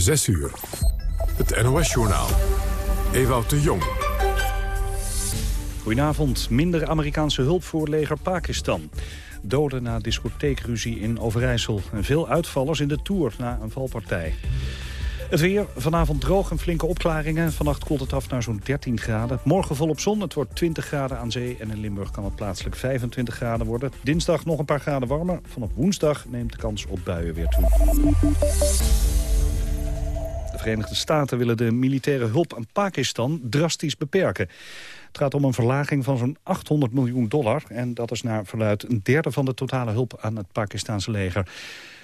6 uur. Het NOS-journaal. Ewout de Jong. Goedenavond. Minder Amerikaanse hulp voor leger Pakistan. Doden na discotheekruzie in Overijssel. En veel uitvallers in de Tour na een valpartij. Het weer, vanavond droog en flinke opklaringen. Vannacht koelt het af naar zo'n 13 graden. Morgen volop zon, het wordt 20 graden aan zee... en in Limburg kan het plaatselijk 25 graden worden. Dinsdag nog een paar graden warmer. Vanaf woensdag neemt de kans op buien weer toe. De Verenigde Staten willen de militaire hulp aan Pakistan drastisch beperken. Het gaat om een verlaging van zo'n 800 miljoen dollar. En dat is naar verluid een derde van de totale hulp aan het Pakistanse leger.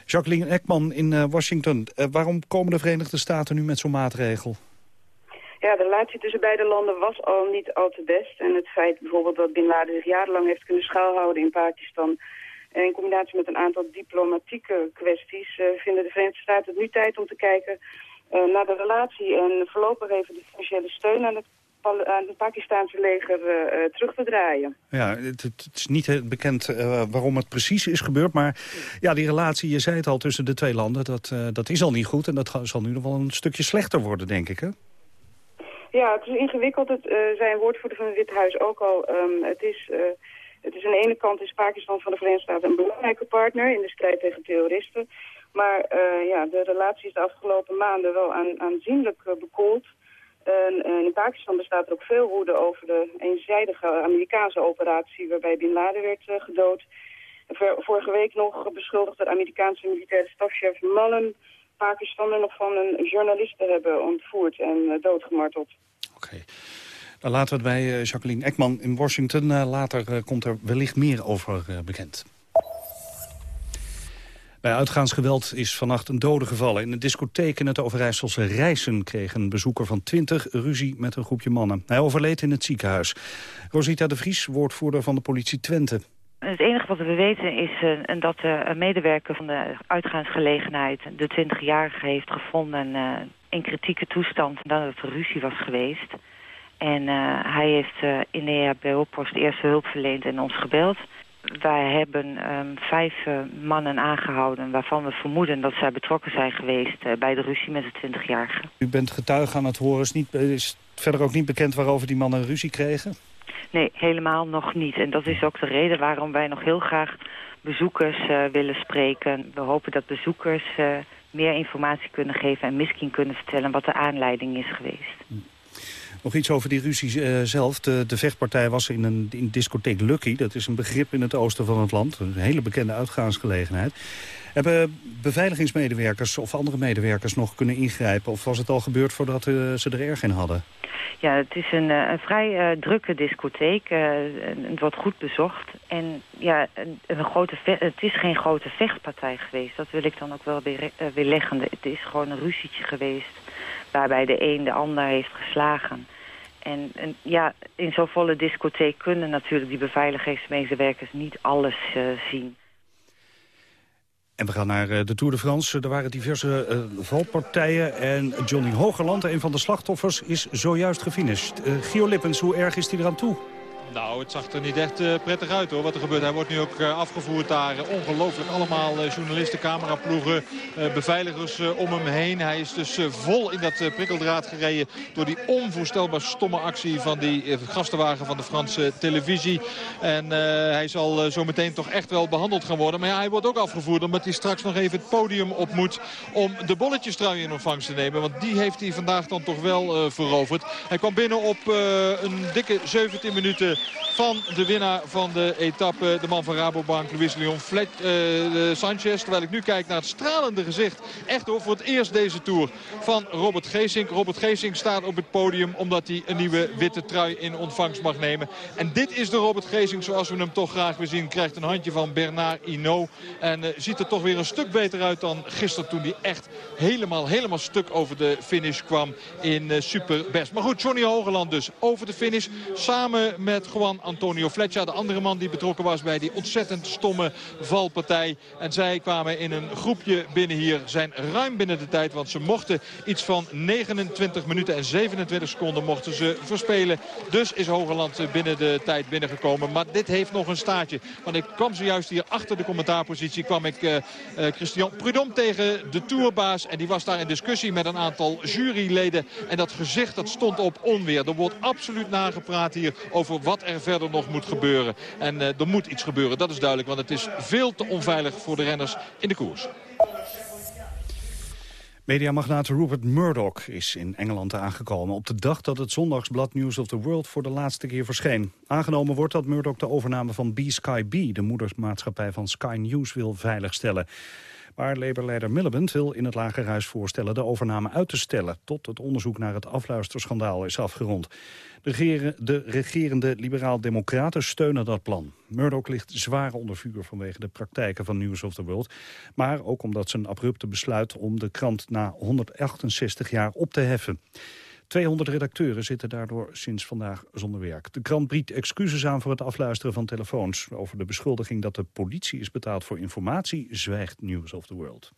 Jacqueline Ekman in uh, Washington. Uh, waarom komen de Verenigde Staten nu met zo'n maatregel? Ja, de relatie tussen beide landen was al niet al te best. En het feit bijvoorbeeld dat Bin Laden zich jarenlang heeft kunnen schuilhouden in Pakistan... in combinatie met een aantal diplomatieke kwesties... Uh, vinden de Verenigde Staten het nu tijd om te kijken naar de relatie... en voorlopig even de financiële steun aan het aan het Pakistanse leger uh, terug te draaien. Ja, het, het is niet bekend uh, waarom het precies is gebeurd. Maar ja, die relatie, je zei het al, tussen de twee landen... dat, uh, dat is al niet goed en dat zal nu nog wel een stukje slechter worden, denk ik, hè? Ja, het is ingewikkeld. Het zijn woordvoerder van het Witte Huis ook al. Um, het is... Het is aan de ene kant is Pakistan van de Verenigde Staten een belangrijke partner in de strijd tegen terroristen. Maar uh, ja, de relatie is de afgelopen maanden wel aan, aanzienlijk uh, bekoeld. En, in Pakistan bestaat er ook veel woede over de eenzijdige Amerikaanse operatie waarbij Bin Laden werd gedood. Vorige week nog beschuldigde de Amerikaanse militaire stafchef Mullen Pakistan nog van een journalist te hebben ontvoerd en doodgemarteld. Oké. Dan laten we het bij Jacqueline Ekman in Washington. later komt er wellicht meer over bekend. Bij uitgaansgeweld is vannacht een dode gevallen. In een discotheek in het Overijsselse Rijssen kreeg een bezoeker van 20 ruzie met een groepje mannen. Hij overleed in het ziekenhuis. Rosita de Vries, woordvoerder van de politie Twente. Het enige wat we weten is uh, dat uh, een medewerker van de uitgaansgelegenheid... de 20-jarige heeft gevonden uh, in kritieke toestand nadat er ruzie was geweest. En hij heeft in de EHBO-post eerste hulp verleend en ons gebeld wij hebben um, vijf uh, mannen aangehouden waarvan we vermoeden dat zij betrokken zijn geweest uh, bij de ruzie met de 20-jarige. U bent getuige aan het horen. Is, niet, is verder ook niet bekend waarover die mannen ruzie kregen? Nee, helemaal nog niet. En dat is ook de reden waarom wij nog heel graag bezoekers uh, willen spreken. We hopen dat bezoekers meer informatie kunnen geven en misschien kunnen vertellen wat de aanleiding is geweest. Nog iets over die ruzie uh, zelf. De, vechtpartij was in een in discotheek Lucky. Dat is een begrip in het oosten van het land. Een hele bekende uitgaansgelegenheid. Hebben beveiligingsmedewerkers of andere medewerkers nog kunnen ingrijpen? Of was het al gebeurd voordat uh, ze er erg in hadden? Ja, het is een, eh, vrij drukke discotheek. Uh, het wordt goed bezocht. En ja, een, een grote het is geen grote vechtpartij geweest. Dat wil ik dan ook wel weer, weer leggen. Het is gewoon een ruzietje geweest waarbij de een de ander heeft geslagen. En, en, ja, in zo'n volle discotheek kunnen natuurlijk die beveiligingsmedewerkers niet alles uh, zien. En we gaan naar uh, de Tour de France. Er waren diverse uh, valpartijen. En Johnny Hogerland, een van de slachtoffers, is zojuist gefinished. Gio Lippens, hoe erg is hij eraan toe? Nou, het zag er niet echt uh, prettig uit hoor, wat er gebeurt. Hij wordt nu ook uh, afgevoerd daar. Ongelooflijk allemaal uh, journalisten, cameraploegen, beveiligers om hem heen. Hij is dus vol in dat prikkeldraad gereden door die onvoorstelbaar stomme actie van die gastenwagen van de Franse televisie. En hij zal zo meteen toch echt wel behandeld gaan worden. Maar ja, hij wordt ook afgevoerd omdat hij straks nog even het podium op moet om de bolletjestrui in ontvangst te nemen. Want die heeft hij vandaag dan toch wel veroverd. Hij kwam binnen op een dikke 17 minuten van de winnaar van de etappe. De man van Rabobank, Luis Leon Flet, uh, Sanchez. Terwijl ik nu kijk naar het stralende gezicht. Echt hoor, voor het eerst deze Tour van Robert Geesink. Robert Geesink staat op het podium omdat hij een nieuwe witte trui in ontvangst mag nemen. En dit is de Robert Geesink zoals we hem toch graag willen zien. Krijgt een handje van Bernard Hinault. En uh, ziet er toch weer een stuk beter uit dan gisteren toen hij echt helemaal, helemaal stuk over de finish kwam in uh, superbest. Maar goed, Johnny Hogeland dus over de finish. Samen met Juan Antonio Fletcher. De andere man die betrokken was bij die ontzettend stomme valpartij. En zij kwamen in een groepje binnen hier. Zijn ruim binnen de tijd. Want ze mochten iets van 29 minuten en 27 seconden mochten ze verspelen. Dus is Hogeland binnen de tijd binnengekomen. Maar dit heeft nog een staartje. Want ik kwam zojuist hier achter de commentaarpositie. kwam ik uh, uh, Christian Prudhomme tegen de tourbaas. En die was daar in discussie met een aantal juryleden. En dat gezicht dat stond op onweer. Er wordt absoluut nagepraat hier over wat er verder nog moet gebeuren. En uh, er moet iets gebeuren, dat is duidelijk. Want het is veel te onveilig voor de renners in de koers. Mediamagnaat Rupert Murdoch is in Engeland aangekomen... op de dag dat het zondagsblad News of the World voor de laatste keer verscheen. Aangenomen wordt dat Murdoch de overname van B-Sky B... de moedersmaatschappij van Sky News, wil veiligstellen. Maar Labour-leider Miliband wil in het Lagerhuis voorstellen de overname uit te stellen... tot het onderzoek naar het afluisterschandaal is afgerond. De, de regerende liberaal-democraten steunen dat plan. Murdoch ligt zwaar onder vuur vanwege de praktijken van News of the World. Maar ook omdat zijn abrupte besluit om de krant na 168 jaar op te heffen. 200 redacteuren zitten daardoor sinds vandaag zonder werk. De krant biedt excuses aan voor het afluisteren van telefoons. Over de beschuldiging dat de politie is betaald voor informatie... zwijgt News of the World.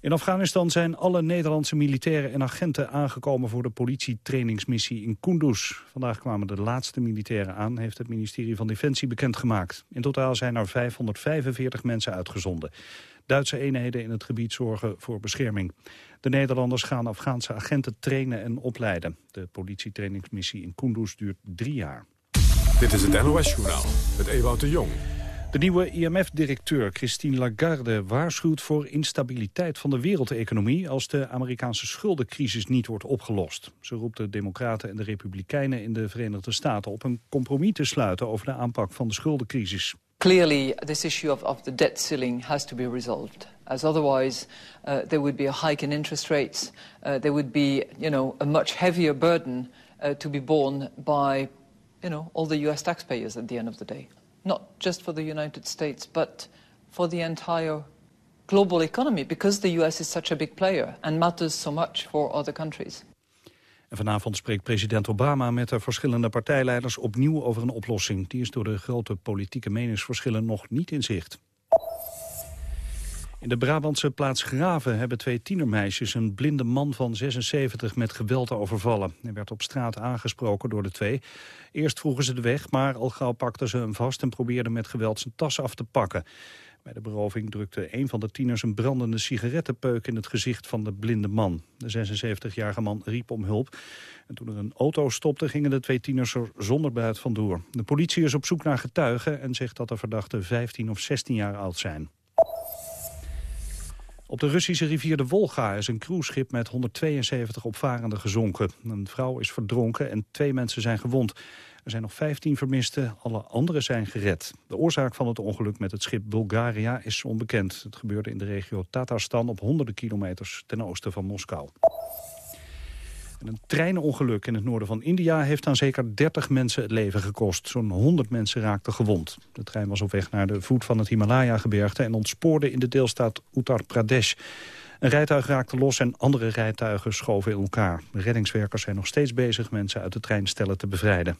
In Afghanistan zijn alle Nederlandse militairen en agenten aangekomen voor de politietrainingsmissie in Kunduz. Vandaag kwamen de laatste militairen aan, heeft het ministerie van Defensie bekendgemaakt. In totaal zijn er 545 mensen uitgezonden. Duitse eenheden in het gebied zorgen voor bescherming. De Nederlanders gaan Afghaanse agenten trainen en opleiden. De politietrainingsmissie in Kunduz duurt drie jaar. Dit is het NOS-journaal met Ewout de Jong. De nieuwe IMF-directeur Christine Lagarde waarschuwt voor instabiliteit van de wereldeconomie als de Amerikaanse schuldencrisis niet wordt opgelost. Ze roept de Democraten en de Republikeinen in de Verenigde Staten op een compromis te sluiten over de aanpak van de schuldencrisis. Clearly, this issue of, of the debt ceiling has to be resolved. As otherwise, uh, there would be a hike in interest rates. Uh, there would be, you know, a much heavier burden uh, to be borne by, you know, all the U.S. taxpayers at the end of the day. Not just for the United States, but for the entire global economy, because the U.S. is such a big player and matters so much for other countries. En vanavond spreekt president Obama met de verschillende partijleiders opnieuw over een oplossing. Die is door de grote politieke meningsverschillen nog niet in zicht. In de Brabantse plaats Graven hebben twee tienermeisjes een blinde man van 76 met geweld overvallen. Hij werd op straat aangesproken door de twee. Eerst vroegen ze de weg, maar al gauw pakten ze hem vast en probeerden met geweld zijn tas af te pakken. Bij de beroving drukte een van de tieners een brandende sigarettenpeuk in het gezicht van de blinde man. De 76-jarige man riep om hulp. En toen er een auto stopte, gingen de twee tieners er zonder buit vandoor. De politie is op zoek naar getuigen en zegt dat de verdachten 15 of 16 jaar oud zijn. Op de Russische rivier de Wolga is een cruiseschip met 172 opvarenden gezonken. Een vrouw is verdronken en twee mensen zijn gewond. Er zijn nog 15 vermisten, alle anderen zijn gered. De oorzaak van het ongeluk met het schip Bulgaria is onbekend. Het gebeurde in de regio Tatarstan op honderden kilometers ten oosten van Moskou. Een treinongeluk in het noorden van India heeft aan zeker 30 mensen het leven gekost. Zo'n 100 mensen raakten gewond. De trein was op weg naar de voet van het Himalaya-gebergte en ontspoorde in de deelstaat Uttar Pradesh. Een rijtuig raakte los en andere rijtuigen schoven in elkaar. Reddingswerkers zijn nog steeds bezig mensen uit de treinstellen te bevrijden.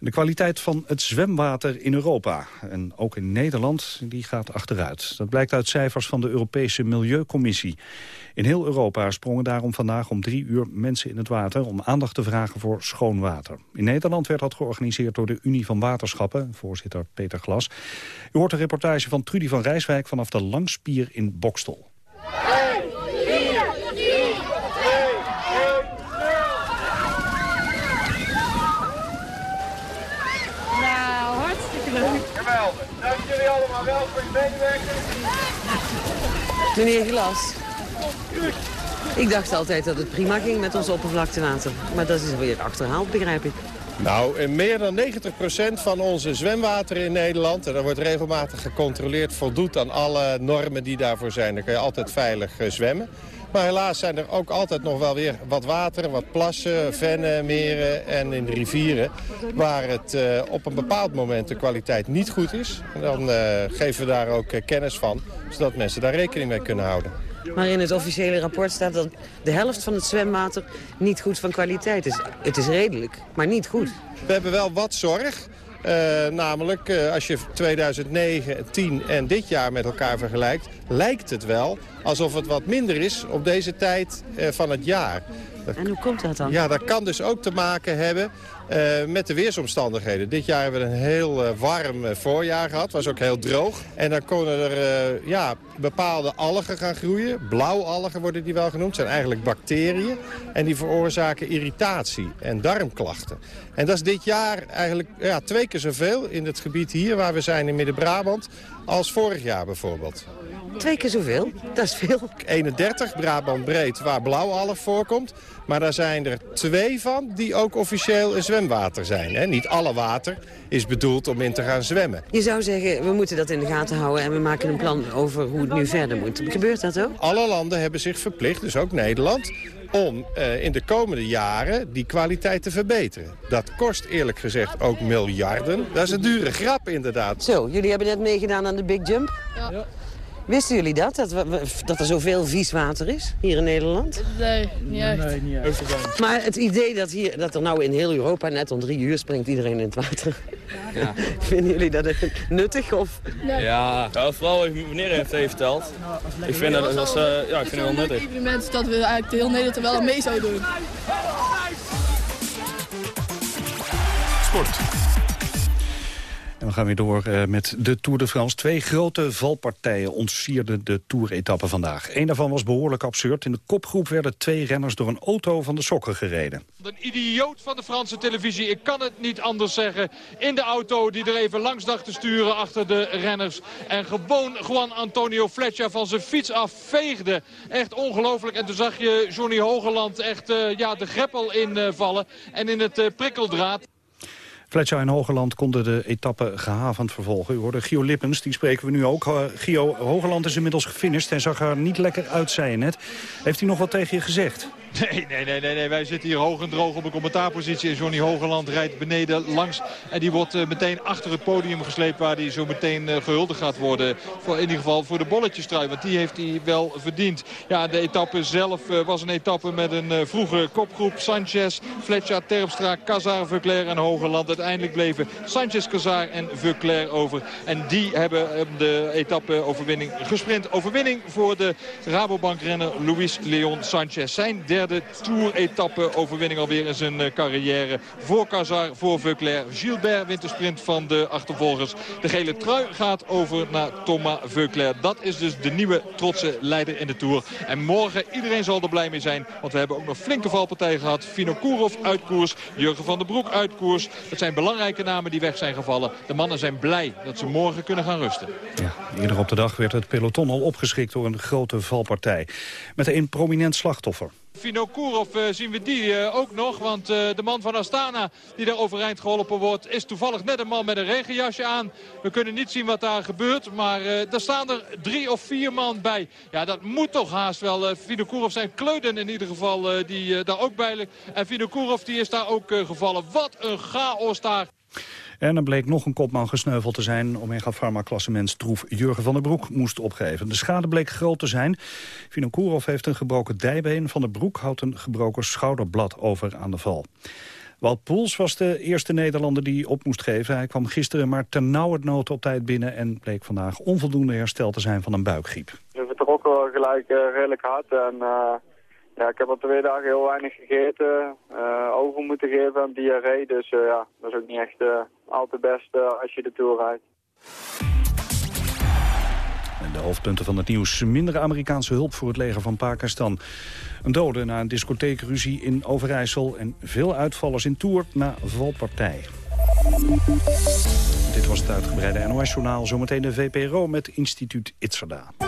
De kwaliteit van het zwemwater in Europa en ook in Nederland die gaat achteruit. Dat blijkt uit cijfers van de Europese Milieucommissie. In heel Europa sprongen daarom vandaag om drie uur mensen in het water... om aandacht te vragen voor schoon water. In Nederland werd dat georganiseerd door de Unie van Waterschappen... voorzitter Peter Glas. U hoort een reportage van Trudy van Rijswijk vanaf de Langspier in Bokstel jullie allemaal wel voor je medewerking. Meneer Glas. Ik dacht altijd dat het prima ging met ons oppervlaktewater. Maar dat is weer achterhaald, begrijp ik. Nou, meer dan 90% van onze zwemwater in Nederland... en dat wordt regelmatig gecontroleerd, voldoet aan alle normen die daarvoor zijn. Dan kan je altijd veilig eh, zwemmen. Maar helaas zijn er ook altijd nog wel weer wat water, wat plassen, vennen, meren en in de rivieren... waar het uh, op een bepaald moment de kwaliteit niet goed is. En dan uh, geven we daar ook uh, kennis van, zodat mensen daar rekening mee kunnen houden. Maar in het officiële rapport staat dat de helft van het zwemwater niet goed van kwaliteit is. Het is redelijk, maar niet goed. We hebben wel wat zorg. Uh, namelijk, uh, als je 2009, 10 en dit jaar met elkaar vergelijkt... lijkt het wel alsof het wat minder is op deze tijd uh, van het jaar. En hoe komt dat dan? Ja, dat kan dus ook te maken hebben uh, met de weersomstandigheden. Dit jaar hebben we een heel uh, warm uh, voorjaar gehad. was ook heel droog. En dan konden er ja, bepaalde algen gaan groeien. Blauwalgen worden die wel genoemd. zijn eigenlijk bacteriën. En die veroorzaken irritatie en darmklachten. En dat is dit jaar eigenlijk ja, twee keer zoveel in het gebied hier waar we zijn in Midden-Brabant... als vorig jaar bijvoorbeeld. Twee keer zoveel? Dat is veel. 31 Brabant breed waar blauwalg voorkomt. Maar daar zijn er twee van die ook officieel zwemwater zijn. Hè? Niet alle water is bedoeld om in te gaan zwemmen. Je zou zeggen, we moeten dat in de gaten houden... en we maken een plan over hoe het nu verder moet. Gebeurt dat ook? Alle landen hebben zich verplicht, dus ook Nederland om uh, in de komende jaren die kwaliteit te verbeteren. Dat kost eerlijk gezegd ook miljarden. Dat is een dure grap inderdaad. Zo, jullie hebben net meegedaan aan de Big Jump? Ja. Wisten jullie dat? Dat, we, dat er zoveel vies water is hier in Nederland? Nee, niet echt. Nee, niet echt. Maar het idee dat, hier, dat er nou in heel Europa net om drie uur springt iedereen in het water. Ja. Vinden jullie dat nuttig? Of? Nee. Ja, nou, vooral meneer heeft het verteld. Ik vind dat, dat, uh, ja, ik vind het wel nuttig. Het evenement dat we eigenlijk de hele Nederland er wel mee zouden doen. Sport. En we gaan weer door uh, met de Tour de France. Twee grote valpartijen ontsierden de Tour-etappe vandaag. Eén daarvan was behoorlijk absurd. In de kopgroep werden twee renners door een auto van de sokken gereden. Een idioot van de Franse televisie, ik kan het niet anders zeggen. In de auto die er even langs dacht te sturen achter de renners. En gewoon Juan Antonio Fletcher van zijn fiets afveegde. Echt ongelooflijk. En toen zag je Johnny Hogeland echt uh, ja, de greppel invallen. En in het uh, prikkeldraad. Fletcher en Hogeland konden de etappe gehavend vervolgen. U hoorde Gio Lippens, die spreken we nu ook. Uh, Gio, Hogeland is inmiddels gefinished en zag er niet lekker uit, zei je net. Heeft hij nog wat tegen je gezegd? Nee, nee, nee, nee, nee. wij zitten hier hoog en droog op een commentaarpositie. En Johnny Hogeland rijdt beneden langs. En die wordt uh, meteen achter het podium gesleept... waar hij zo meteen uh, gehuldigd gaat worden. Voor, in ieder geval voor de bolletjestrui. Want die heeft hij wel verdiend. Ja, de etappe zelf uh, was een etappe met een vroege kopgroep. Sanchez, Fletcher, Terpstra, Kazar, Veuclair en Hogeland. Uiteindelijk bleven Sanchez, Kazar en Veuclair over. En die hebben de etappe-overwinning gesprint. Overwinning voor de Rabobank-renner Luis Leon Sanchez. Zijn derde derde Tour-etappe overwinning alweer in zijn eh, carrière. Voor Cazar, voor Veuclair. Gilbert wint de sprint van de achtervolgers. De gele trui gaat over naar Thomas Veuclair. Dat is dus de nieuwe trotse leider in de Tour. En morgen, iedereen zal er blij mee zijn. Want we hebben ook nog flinke valpartijen gehad. Fino Kourov uit koers. Jurgen van der Broek uit koers. Dat zijn belangrijke namen die weg zijn gevallen. De mannen zijn blij dat ze morgen kunnen gaan rusten. Ja, eerder op de dag werd het peloton al opgeschrikt door een grote valpartij. Met een prominent slachtoffer. Vinokourov uh, zien we die uh, ook nog. Want uh, de man van Astana die daar overeind geholpen wordt... is toevallig net een man met een regenjasje aan. We kunnen niet zien wat daar gebeurt. Maar daar staan er drie of vier man bij. Ja, dat moet toch haast wel. Vinokourov zijn kleuden in ieder geval die daar ook bij liggen. En Vinokourov die is daar ook gevallen. Wat een chaos daar. En er bleek nog een kopman gesneuveld te zijn. Omega Pharma troef Jurgen van der Broek moest opgeven. De schade bleek groot te zijn. Vinokourov heeft een gebroken dijbeen. Van der Broek houdt een gebroken schouderblad over aan de val. Wout Poels was de eerste Nederlander die op moest geven. Hij kwam gisteren maar ternauwernood op tijd binnen... en bleek vandaag onvoldoende hersteld te zijn van een buikgriep. We vertrokken gelijk uh, redelijk hard en... Uh ja, ik heb al twee dagen heel weinig gegeten, uh, over moeten geven aan diarree. Dus uh, ja, dat is ook niet echt uh, al te best als je de Tour rijdt. En de hoofdpunten van het nieuws. Minder Amerikaanse hulp voor het leger van Pakistan. Een dode na een discotheekruzie in Overijssel. En veel uitvallers in Tour na valpartij. Dit was het uitgebreide NOS-journaal. Zometeen de VPRO met instituut Itzerda.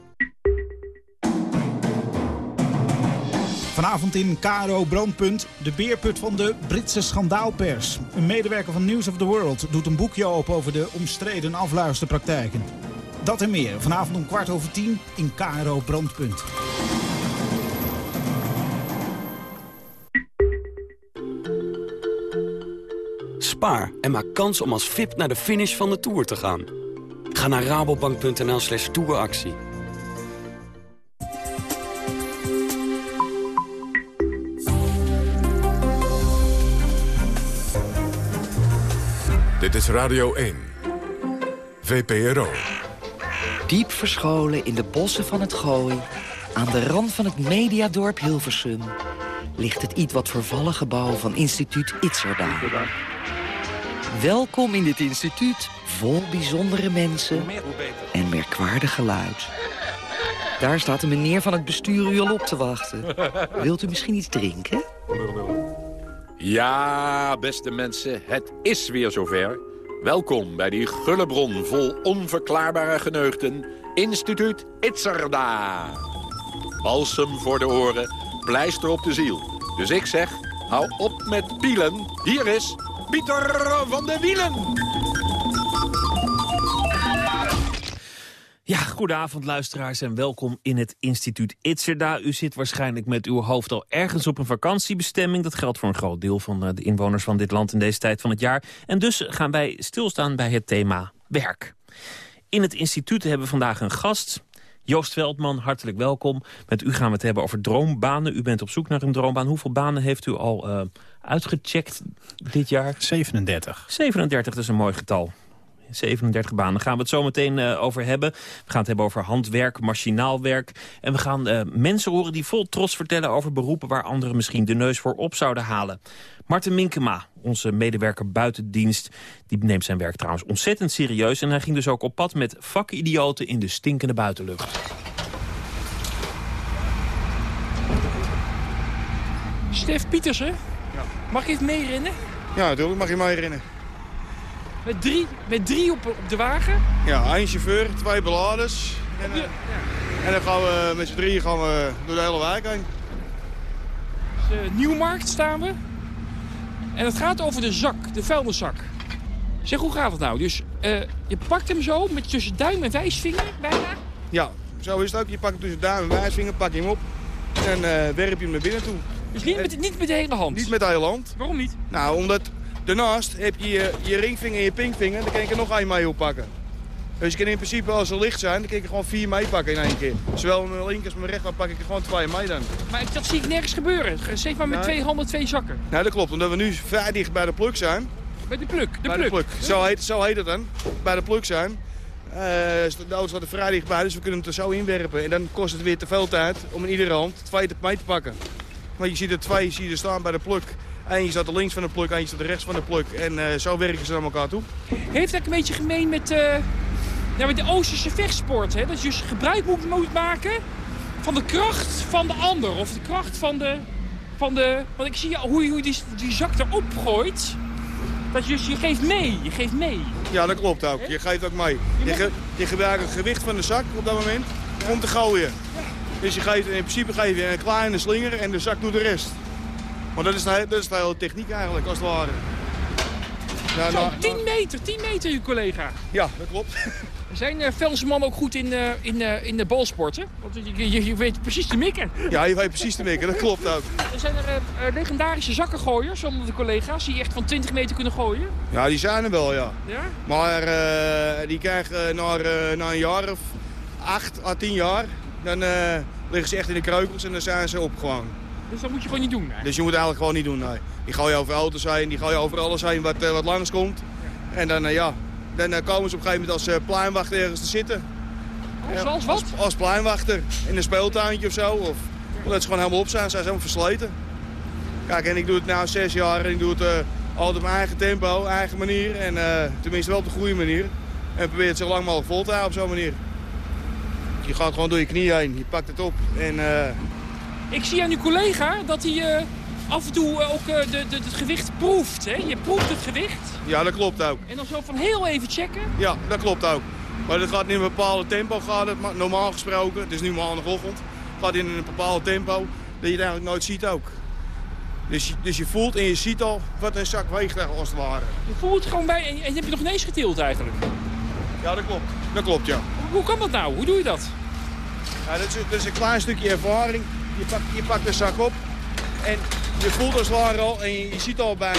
Vanavond in KRO Brandpunt, de beerput van de Britse schandaalpers. Een medewerker van News of the World doet een boekje open over de omstreden afluisterpraktijken. Dat en meer, vanavond om kwart over tien in KRO Brandpunt. Spaar en maak kans om als VIP naar de finish van de Tour te gaan. Ga naar rabobank.nl slash touractie. Dit is Radio 1. VPRO. Diep verscholen in de bossen van het Gooi... aan de rand van het mediadorp Hilversum... ligt het iets wat vervallen gebouw van instituut Itzerda. Welkom in dit instituut, vol bijzondere mensen en merkwaardig geluid. Daar staat een meneer van het bestuur u al op te wachten. Wilt u misschien iets drinken? Ja, beste mensen, het is weer zover. Welkom bij die gulle bron vol onverklaarbare geneugten. Instituut Itzerda. Balsem voor de oren, pleister op de ziel. Dus ik zeg, hou op met pielen. Hier is Pieter van de Wielen. Goedenavond luisteraars en welkom in het instituut Itzerda. U zit waarschijnlijk met uw hoofd al ergens op een vakantiebestemming. Dat geldt voor een groot deel van eh, de inwoners van dit land in deze tijd van het jaar. En dus gaan wij stilstaan bij het thema werk. In het instituut hebben we vandaag een gast... Joost Veldman, hartelijk welkom. Met u gaan we het hebben over droombanen. U bent op zoek naar een droombaan. Hoeveel banen heeft u al uh, uitgecheckt dit jaar? 37. 37, dat is een mooi getal. 37 banen. Daar gaan we het zo meteen uh, over hebben. We gaan het hebben over handwerk, machinaal werk. En we gaan uh, mensen horen die vol trots vertellen over beroepen... waar anderen misschien de neus voor op zouden halen. Martin Minkema, onze medewerker buitendienst... die neemt zijn werk trouwens ontzettend serieus... en hij ging dus ook op pad met vakidioten in de stinkende buitenlucht. Stef Pietersen, ja. mag je even meerennen? Ja, natuurlijk mag je meerennen. Met drie, met drie op, op de wagen? Ja, één chauffeur, twee beladers. En, ja. en dan gaan we met z'n drieën gaan we door de hele wijk heen. Dus, uh, Nieuwmarkt staan we. En het gaat over de zak, de vuilniszak. Zeg, hoe gaat het nou? Dus uh, je pakt hem zo met tussen duim en wijsvinger bijna? Ja, zo is het ook. Je pakt hem tussen duim en wijsvinger, pak je hem op. En uh, werp je hem naar binnen toe. Dus niet met, niet met de hele hand? Niet met de hele hand. Waarom niet? Nou, omdat Daarnaast heb je je, je ringvinger en je pinkvinger, dan kan je er nog één mee oppakken. Dus je kan in principe, als ze licht zijn, dan kan je er gewoon vier meepakken in één keer. Zowel mijn linker als mijn rechter pak ik er gewoon twee mee dan. Maar dat zie ik nergens gebeuren. Zeg maar met nee. twee handen twee zakken. Nou, dat klopt. Omdat we nu vrij dicht bij de pluk zijn. Bij de pluk? De bij pluk. de pluk. Zo, heet, zo heet het dan. Bij de pluk zijn. Uh, de auto staat er vrij dichtbij, dus we kunnen het er zo inwerpen. En dan kost het weer te veel tijd om in iedere hand twee mee te pakken. Maar je ziet er twee zie je er staan bij de pluk. Eentje staat er links van de pluk, eentje staat er rechts van de pluk. En uh, zo werken ze naar elkaar toe. Heeft dat een beetje gemeen met, uh, ja, met de Oosterse vechtsport? Hè? Dat je dus gebruik moet, moet maken van de kracht van de ander. Of de kracht van de... Van de want ik zie hoe je die, die zak erop gooit. Dat je, dus, je geeft mee, je geeft mee. Ja, dat klopt ook. Je geeft ook mee. Je, ge, je gebruikt het gewicht van de zak op dat moment om te gooien. Dus je geeft, in principe geef je een kleine slinger en de zak doet de rest. Maar dat is, de, dat is de hele techniek eigenlijk, als het ware. Ja, Zo, nou, 10 meter, 10 meter, uw collega. Ja, dat klopt. Zijn uh, Velsenman ook goed in, uh, in, uh, in de balsporten? Want je, je, je, weet precies te mikken. Ja, je weet precies te mikken, dat klopt ook. Er zijn er legendarische zakkengooiers onder de collega's die echt van 20 meter kunnen gooien? Ja, die zijn er wel, ja. ja? Maar die krijgen na, na een jaar of 8 à 10 jaar, dan liggen ze echt in de kreukels en dan zijn ze op gewoon. Dus dat moet je gewoon niet doen? Eigenlijk. Dus je moet eigenlijk gewoon niet doen, nee. Die gooi je over auto's heen, die gooi je over alles heen wat, uh, wat langskomt. Ja. En dan, uh, ja, dan uh, komen ze op een gegeven moment als pluimwachter ergens te zitten. Als, als wat? Als, als pluimwachter, in een speeltuintje of zo. Of, omdat ze gewoon helemaal op zijn, zijn ze helemaal versleten. Kijk, en ik doe het nu zes jaar en ik doe het altijd op mijn eigen tempo, eigen manier. En tenminste wel op de goede manier. En probeer het zo lang mogelijk vol te houden op zo'n manier. Je gaat gewoon door je knie heen, je pakt het op en... Ik zie aan uw collega dat hij uh, af en toe ook uh, de, de, het gewicht proeft. Hè? Je proeft het gewicht. Ja, dat klopt ook. En dan zo van heel even checken. Ja, dat klopt ook. Maar dat gaat in een bepaald tempo, gaat het, normaal gesproken. Het is nu maandagochtend. gaat in een bepaald tempo. dat je het eigenlijk nooit ziet ook. Dus, je- dus je voelt en je ziet al wat een zak weegt als het ware. Je voelt gewoon bij en, en heb je nog ineens getild eigenlijk. Ja, dat klopt. Dat klopt, ja. Hoe kan dat nou? Hoe doe je dat? Ja, dat, is, dat is een klein stukje ervaring. Je pakt, je pakt de zak op en je voelt als het ware al en je, je ziet al bij,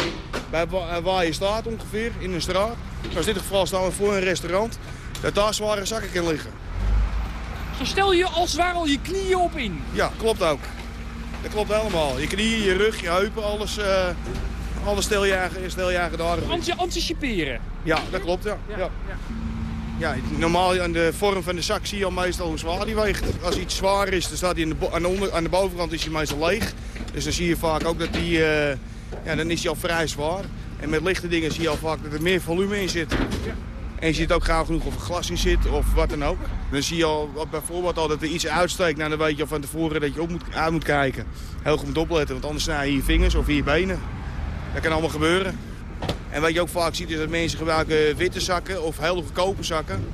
bij wa- waar je staat ongeveer in een straat. Zoals in dit geval staan we voor een restaurant. Dat daar zware zakken kan liggen. Zo stel je als ware al je knieën op in. Ja, klopt ook. Dat klopt helemaal. Je knieën, je rug, je heupen, alles, eh alles stel je, eigen- stel je eigen anticiperen. Ja, dat klopt, ja. ja. Ja, normaal aan de vorm van de zak zie je al meestal hoe zwaar die weegt. Als iets zwaar is, dan staat hij aan de, aan de, onder, aan de bovenkant is hij meestal leeg. Dus dan zie je vaak ook dat die, eh, ja, dan is hij al vrij zwaar. En met lichte dingen zie je al vaak dat er meer volume in zit. En je ziet ook gauw genoeg of er glas in zit of wat dan ook. Dan zie je al bijvoorbeeld al dat er iets uitsteekt. Nou, dan weet je al van tevoren dat je op moet, uit moet kijken. Heel goed moet opletten, want anders snij je je vingers of je benen. Dat kan allemaal gebeuren. En wat je ook vaak ziet is dat mensen gebruiken witte zakken of hele goedkope zakken.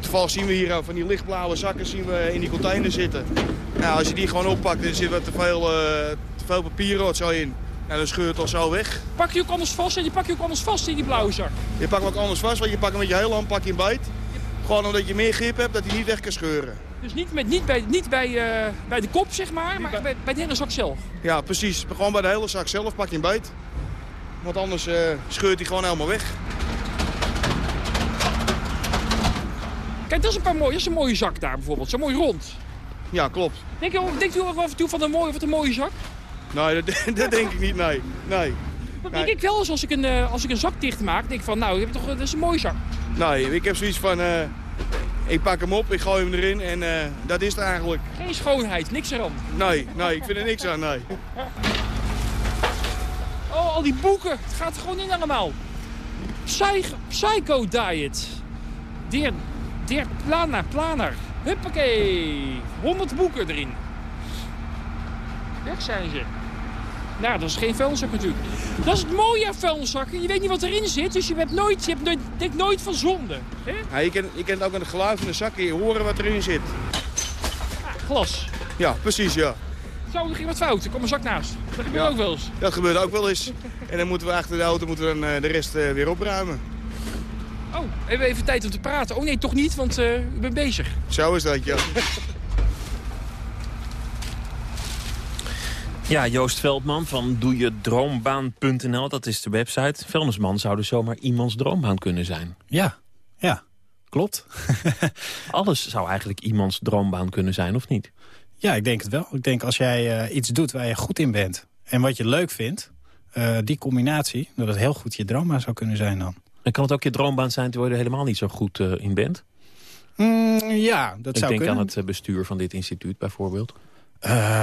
Toevallig zien we hier ook van die lichtblauwe zakken zien we in die container zitten. Nou, als je die gewoon oppakt, dan zit er te veel, eh, te veel papierrotzooi in. Nou, dan scheurt het al zo weg. Pak je ook anders vast en je pak je ook anders vast in die blauwe zak. Je pakt hem ook anders vast, want je pakt hem met je hele hand pak je hem beet. Gewoon omdat je meer grip hebt, dat hij niet weg kan scheuren. Dus niet, met, niet, bij, niet bij, eh, bij de kop, zeg maar, maar bij, bij de hele zak zelf. Ja, precies. Gewoon bij de hele zak zelf pak je hem beet. Want anders eh, scheurt hij gewoon helemaal weg. Kijk, dat is een, paar mooie, dat is een mooie zak daar bijvoorbeeld. Zo mooi rond. Ja, klopt. Denk je, denkt u ook af en toe van een mooie, wat een mooie zak? Nee, dat, dat denk ik niet, nee. nee. Dat denk ik wel eens als ik een, eh, als ik een zak dicht maak. denk ik van, nou, je hebt toch, dat is een mooie zak. Nee, ik heb zoiets van... eh, ik pak hem op, ik gooi hem erin en eh, dat is het eigenlijk. Geen schoonheid, niks eraan. Nee, nee, ik vind er niks aan, nee. Oh, al die boeken. Het gaat er gewoon in allemaal. Psych Psycho Diet. Der, der Planer, Planer. Huppakee. 100 boeken erin. Weg zijn ze. Nou, dat is geen vuilniszak natuurlijk. Dat is het mooie aan vuilniszakken. Je weet niet wat erin zit, dus je hebt nooit, je hebt nooit, denkt nooit van zonde. Ja, je, kent, je kent ook aan het geluid van de zak en je horen wat erin zit. Glas. Ja, precies, ja. Zo, er ging wat fout. Er komt een zak naast. Dat gebeurt Ja. ook wel eens. Dat gebeurt ook wel eens. En dan moeten we achter de auto moeten we dan, eh, de rest eh, weer opruimen. Oh, hebben we even tijd om te praten? Oh nee, toch niet, want eh ik ben bezig. Zo is dat, ja. Ja, Joost Veldman van doejedroombaan.nl, dat is de website. Vuilnisman zou dus zomaar iemands droombaan kunnen zijn. Ja, ja, klopt. Alles zou eigenlijk iemands droombaan kunnen zijn, of niet? Ja, ik denk het wel. Ik denk als jij eh, iets doet waar je goed in bent en wat je leuk vindt... eh, die combinatie, dat het heel goed je droombaan zou kunnen zijn dan. En kan het ook je droombaan zijn terwijl je er helemaal niet zo goed eh, in bent? Mm, ja, dat ik zou denk kunnen. aan het bestuur van dit instituut bijvoorbeeld.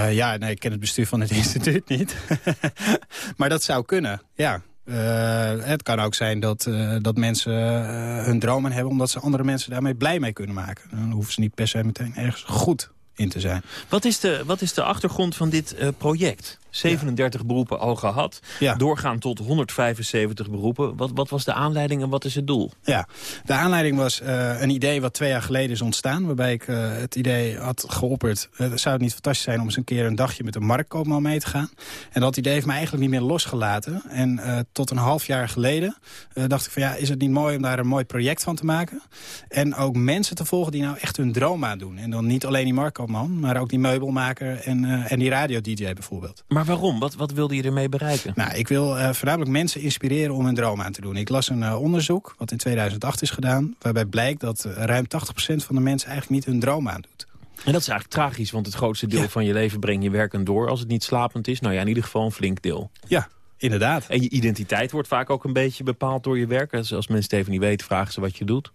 Ja, nee, ik ken het bestuur van het instituut niet. maar dat zou kunnen, ja. Het kan ook zijn dat, dat mensen hun dromen hebben... omdat ze andere mensen daarmee blij mee kunnen maken. Dan hoeven ze niet per se meteen ergens goed in te zijn. Wat is de, wat is de achtergrond van dit eh, project? 37 beroepen al gehad. Doorgaan tot 175 beroepen. Wat, wat was de aanleiding en wat is het doel? Ja, de aanleiding was eh, een idee wat twee jaar geleden is ontstaan... waarbij ik eh, het idee had geopperd... zou het niet fantastisch zijn om eens een keer een dagje met een marktkoopman mee te gaan. En dat idee heeft mij eigenlijk niet meer losgelaten. En tot een half jaar geleden dacht ik van... ja, is het niet mooi om daar een mooi project van te maken? En ook mensen te volgen die nou echt hun droom aan doen. En dan niet alleen die marktkoopman, maar ook die meubelmaker... en, eh, en die radio-dj bijvoorbeeld. Maar waarom? Wat, wat wilde je ermee bereiken? Nou, ik wil eh, voornamelijk mensen inspireren om hun droom aan te doen. Ik las een eh, onderzoek, wat in 2008 is gedaan... waarbij blijkt dat ruim 80% van de mensen eigenlijk niet hun droom aandoet. En dat is eigenlijk tragisch, want het grootste deel van je leven breng je werkend door. Als het niet slapend is, nou ja, in ieder geval een flink deel. Ja, inderdaad. En je identiteit wordt vaak ook een beetje bepaald door je werk. Dus als mensen het even niet weten, vragen ze wat je doet.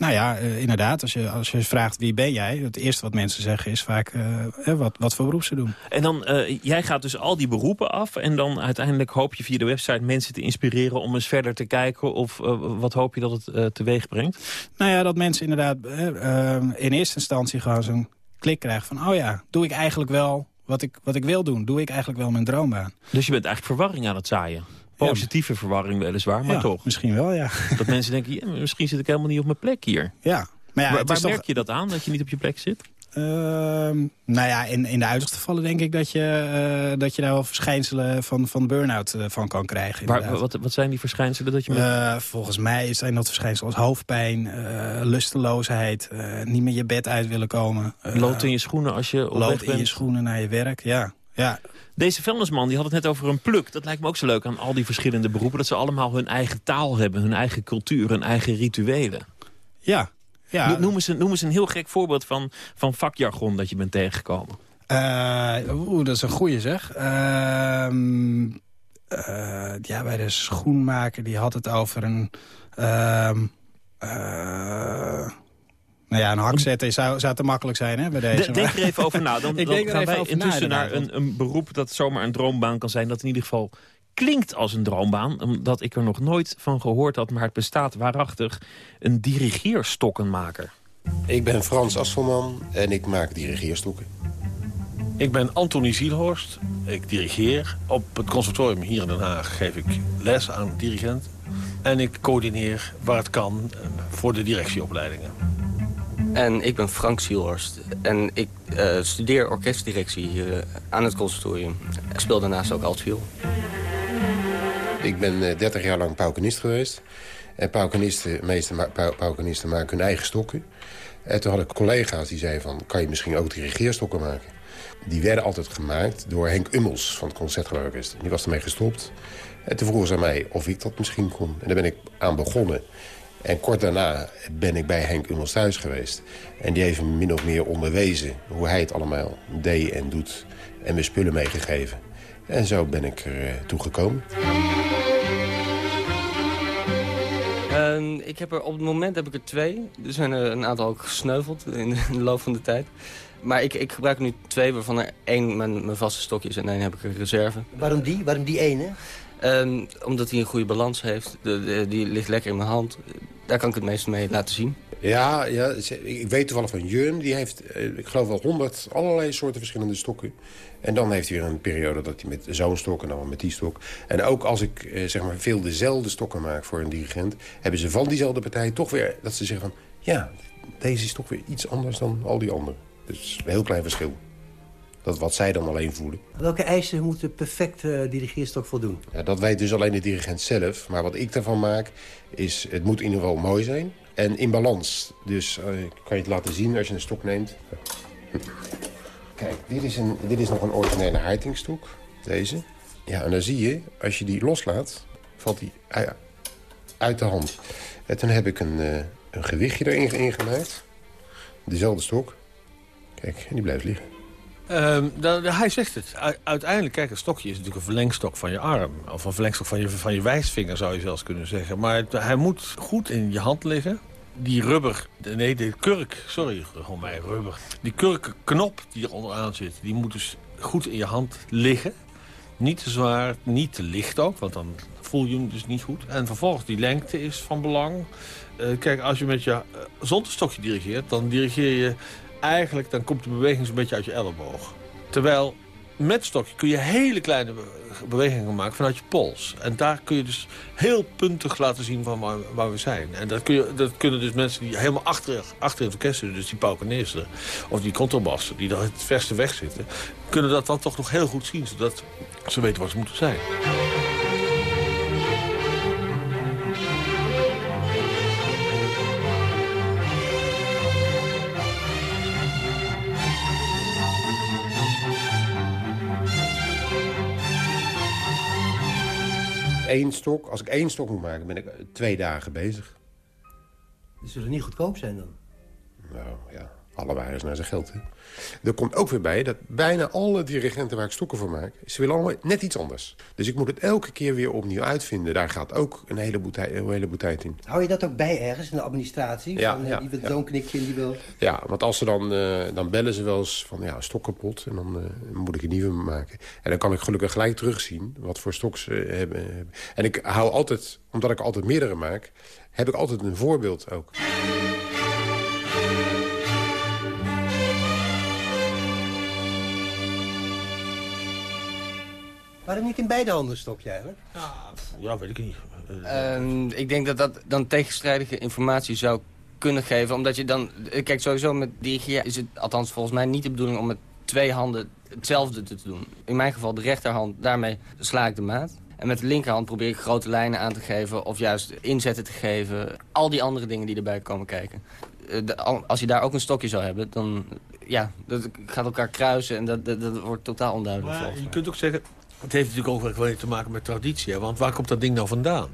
Nou ja, eh, inderdaad. Als je, als je vraagt wie ben jij... het eerste wat mensen zeggen is vaak eh, wat, wat voor beroep ze doen. En dan, eh, jij gaat dus al die beroepen af... en dan uiteindelijk hoop je via de website mensen te inspireren... om eens verder te kijken of wat hoop je dat het teweeg brengt? Nou ja, dat mensen inderdaad eh, eh, in eerste instantie gewoon zo'n klik krijgen van... oh ja, doe ik eigenlijk wel wat ik, wat ik wil doen? Doe ik eigenlijk wel mijn droombaan? Dus je bent eigenlijk verwarring aan het zaaien? Positieve verwarring weliswaar, maar toch. misschien wel, ja. Dat mensen denken, ja, misschien zit ik helemaal niet op mijn plek hier. Ja. Maar ja, waar toch- merk je dat aan, dat je niet op je plek zit? Ehm, nou ja, in, in de uiterste gevallen denk ik dat je, eh, dat je daar wel verschijnselen van, van burn-out eh, van kan krijgen. Waar, wat, wat zijn die verschijnselen dat je... Met... Uh, volgens mij zijn dat verschijnselen als hoofdpijn, lusteloosheid, niet meer je bed uit willen komen. lood in je schoenen als je op Lood in je schoenen naar je werk, ja. Ja. Deze vuilnisman die had het net over een pluk. Dat lijkt me ook zo leuk aan al die verschillende beroepen. Dat ze allemaal hun eigen taal hebben, hun eigen cultuur, hun eigen rituelen. Ja, ja. Noem, eens een, noem eens een heel gek voorbeeld van, van vakjargon dat je bent tegengekomen. Uh, Oeh, dat is een goeie zeg. Uh, uh, ja, bij de schoenmaker die had het over een... Ehm, nou ja, een hak zetten zou, zou te makkelijk zijn hè, bij deze. denk er even over na. Dan, dan gaan wij intussen naar een, een beroep dat zomaar een droombaan kan zijn. Dat in ieder geval klinkt als een droombaan, omdat ik er nog nooit van gehoord had... maar het bestaat waarachtig een dirigeerstokkenmaker. Ik ben Frans Asselman en ik maak dirigeerstokken. Ik ben Anthony Zielhorst. Ik dirigeer. Op het conservatorium hier in Den Haag geef ik les aan dirigenten. En ik coördineer waar het kan voor de directieopleidingen. En ik ben Frank Zielhorst. En ik uh, studeer orkestdirectie hier uh, aan het conservatorium. Ik speel daarnaast ook altviool. Ik ben 30 eh, jaar lang paukenist geweest. En paukenisten, meeste paukenisten maken hun eigen stokken. En toen had ik collega's die zeiden van... kan je misschien ook die regeerstokken maken? Die werden altijd gemaakt door Henk Ummels van het Concertgebouworkest. Die was ermee gestopt. En toen vroegen ze mij of ik dat misschien kon. En daar ben ik aan begonnen. En kort daarna ben ik bij Henk Ummels thuis geweest. En die heeft me min of meer onderwezen hoe hij het allemaal deed en doet. En me spullen meegegeven. En zo ben ik er uh, toe gekomen. Uh, ik heb er, op het moment heb ik er twee. Er zijn er een aantal ook gesneuveld in de loop van de tijd. Maar ik, ik gebruik nu twee, waarvan er één mijn, mijn vaste stokje is en één heb ik een reserve. Waarom die? Waarom die ene? Uh, omdat hij een goede balans heeft. De, die ligt lekker in mijn hand. Daar kan ik het meeste mee laten zien. Ja, ja ik weet toevallig van Jurn. Die heeft, eh, ik geloof wel honderd allerlei soorten verschillende stokken. En dan heeft hij weer een periode dat hij met zo'n stok en dan met die stok. En ook als ik eh, zeg maar veel dezelfde stokken maak voor een dirigent... hebben ze van diezelfde partij toch weer dat ze zeggen van... ja, deze is toch weer iets anders dan al die anderen. Dus een heel klein verschil. Dat wat zij dan alleen voelen. Welke eisen moet de perfecte dirigeerstok voldoen? Ja, dat weet dus alleen de dirigent zelf. Maar wat ik daarvan maak, is het moet in ieder geval mooi zijn. En in balans. Dus uh, kan je het laten zien als je een stok neemt. Kijk, dit is, een, dit is nog een originele heitingsstok. Deze. Ja, en dan zie je, als je die loslaat, valt die uit de hand. En toen heb ik een, uh, een gewichtje erin ingemaakt. Dezelfde stok. Kijk, en die blijft liggen. Um, dan, hij zegt het. uiteindelijk, kijk, een stokje is natuurlijk een verlengstok van je arm. Of een verlengstok van je, van je wijsvinger, zou je zelfs kunnen zeggen. Maar het, hij moet goed in je hand liggen. Die rubber, nee, de kurk, sorry, gewoon mij, rubber. Die kurkenknop die er onderaan zit, die moet dus goed in je hand liggen. Niet te zwaar, niet te licht ook, want dan voel je hem dus niet goed. En vervolgens, die lengte is van belang. Uh, kijk, als je met je uh, stokje dirigeert, dan dirigeer je eigenlijk dan komt de beweging zo'n beetje uit je elleboog. Terwijl met stokje kun je hele kleine bewegingen maken vanuit je pols. En daar kun je dus heel puntig laten zien van waar, we zijn. En dat, kun je, dat kunnen dus mensen die helemaal achter, achter in het orkest zitten... dus die paukenisten of die contrabassen die daar het verste weg zitten... kunnen dat dan toch nog heel goed zien, zodat ze weten waar ze moeten zijn. Één stok, als ik één stok moet maken, ben ik twee dagen bezig. Die zullen niet goedkoop zijn dan? Nou ja, alle wagens naar zijn geld. Hè. Er komt ook weer bij dat bijna alle dirigenten waar ik stokken voor maak... ze willen allemaal net iets anders. Dus ik moet het elke keer weer opnieuw uitvinden. Daar gaat ook een heleboel, tijd, een heleboel tijd in. Hou je dat ook bij ergens in de administratie? Ja, van, ja, die wil ja. zo'n knikje en die wil... Ja, want als ze dan, uh, dan bellen ze wel eens van ja, stok kapot. En dan uh, moet ik een nieuwe maken. En dan kan ik gelukkig gelijk terugzien wat voor stok ze hebben. En ik hou altijd, omdat ik altijd meerdere maak... heb ik altijd een voorbeeld ook. Waarom niet in beide handen stok je eigenlijk? Ja, weet ik niet. Uh, ik denk dat dat dan tegenstrijdige informatie zou kunnen geven. Omdat je dan... Kijk, sowieso met dirigeren is het althans volgens mij niet de bedoeling om met twee handen hetzelfde te doen. In mijn geval de rechterhand, daarmee sla ik de maat. En met de linkerhand probeer ik grote lijnen aan te geven... of juist inzetten te geven. Al die andere dingen die erbij komen kijken. Eh, Als je daar ook een stokje zou hebben, dan... Ja, dat gaat elkaar kruisen en dat, dat, dat wordt totaal onduidelijk. Maar je kunt ook zeggen, het heeft natuurlijk ook wel te maken met traditie. Hè? Want waar komt dat ding nou vandaan?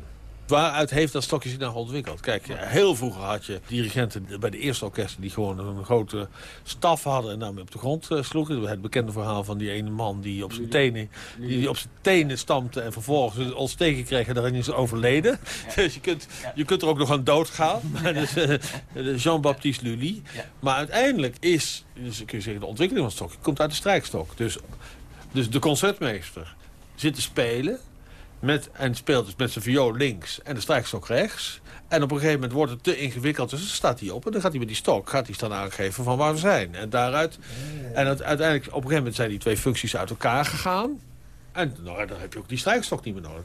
Waaruit heeft dat stokje zich nou ontwikkeld? Kijk, heel vroeger had je dirigenten bij de eerste orkesten... die gewoon een grote staf hadden en daarmee op de grond eh, sloegen. Het bekende verhaal van die ene man die op zijn tenen, die, op zijn tenen stampte... en vervolgens ons tegenkreeg en daarin is overleden. Dus je kunt, je kunt er ook nog aan doodgaan. Dus, eh, Jean-Baptiste Lully. Maar uiteindelijk is, dus kun je zeggen, de ontwikkeling van het stokje... komt uit de strijkstok. Dus dus de concertmeester zit te spelen met, en speelt dus met zijn viool links en de strijkstok rechts. En op een gegeven moment wordt het te ingewikkeld, dus dan staat hij op en dan gaat hij met die stok gaat hij dan aangeven van waar we zijn. En daaruit, en uiteindelijk op een gegeven moment zijn die twee functies uit elkaar gegaan. En nou, dan heb je ook die strijkstok niet meer nodig.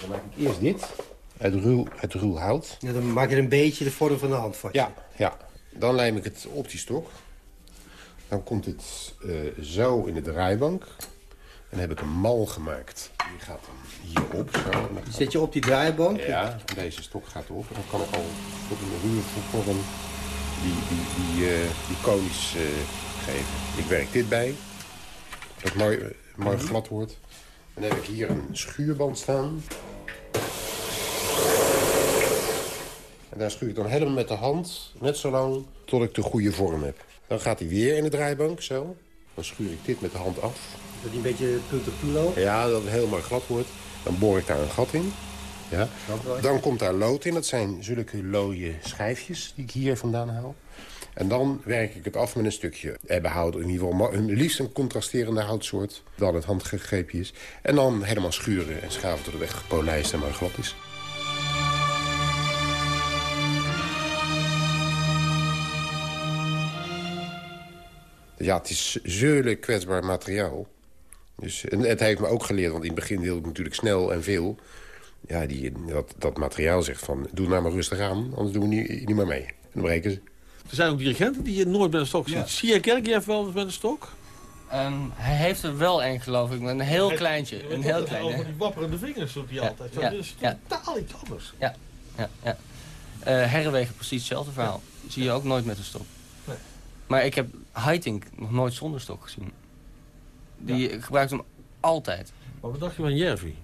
Dan maak ik eerst dit. Uit ruw, uit ruw hout. Ja, dan maak je een beetje de vorm van de hand vast. Ja, ja. Dan lijm ik het op die stok. Dan komt het eh, zo in de draaibank. En dan heb ik een mal gemaakt. Die gaat dan hierop. Zo. Die zet je op die draaibank. Ja, deze stok gaat erop. En dan kan ik al tot een ruwe vorm die, die, die, eh, die konisch eh, geven. Ik werk dit bij. Dat het mooi, mooi glad wordt. Dan heb ik hier een schuurband staan. En daar schuur ik dan helemaal met de hand, net zo lang, tot ik de goede vorm heb. Dan gaat hij weer in de draaibank, zo. Dan schuur ik dit met de hand af. Dat die een beetje puntig toeloopt. Ja, dat het helemaal glad wordt. Dan boor ik daar een gat in. Ja. Dan komt daar lood in. Dat zijn zulke looie schijfjes die ik hier vandaan haal. En dan werk ik het af met een stukje ebbenhout. In ieder geval een, liefst een contrasterende houtsoort. Dan het handgreepje is. En dan helemaal schuren en schaven tot het echt gepolijst en maar glad is. Ja, het is zulk kwetsbaar materiaal. Dus, en het heeft me ook geleerd, want in het begin wilde ik natuurlijk snel en veel. Ja, die, dat, dat materiaal zegt van, doe nou maar rustig aan, anders doen we niet, niet meer mee. En dan breken ze. Er zijn ook dirigenten die je nooit met een stok ziet. Zie je Kerkjeff wel eens met een stok? Ehm, hij heeft er wel een, geloof ik, maar een heel kleintje. Een heel klein. Over die wapperende vingers doet hij Ja, altijd. ja, dat is ja. totaal iets anders. Ja, ja, ja. Eh, Herrewegen precies hetzelfde verhaal. Zie je ook nooit met een stok. Maar ik heb Haitink nog nooit zonder stok gezien. Die gebruikt hem altijd. Maar wat dacht je van Jervi?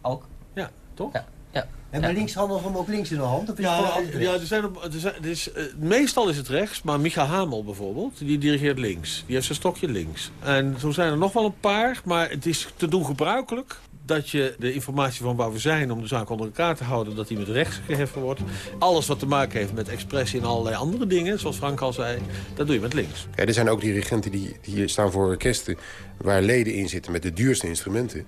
Ook. Ja, toch? Ja. ja. Hebben linkshandel hem ook links in de hand? Of is Ja, ja er zijn, er zijn, er is, eh, meestal is het rechts, maar Micha Hamel bijvoorbeeld, die dirigeert links. Die heeft zijn stokje links. En zo zijn er nog wel een paar, maar het is te doen gebruikelijk dat je de informatie van waar we zijn om de zaak onder elkaar te houden, dat die met rechts geheffen wordt. Alles wat te maken heeft met expressie en allerlei andere dingen, zoals Frank al zei, dat doe je met links. Ja, er zijn ook dirigenten die, die staan voor orkesten... waar leden in zitten met de duurste instrumenten.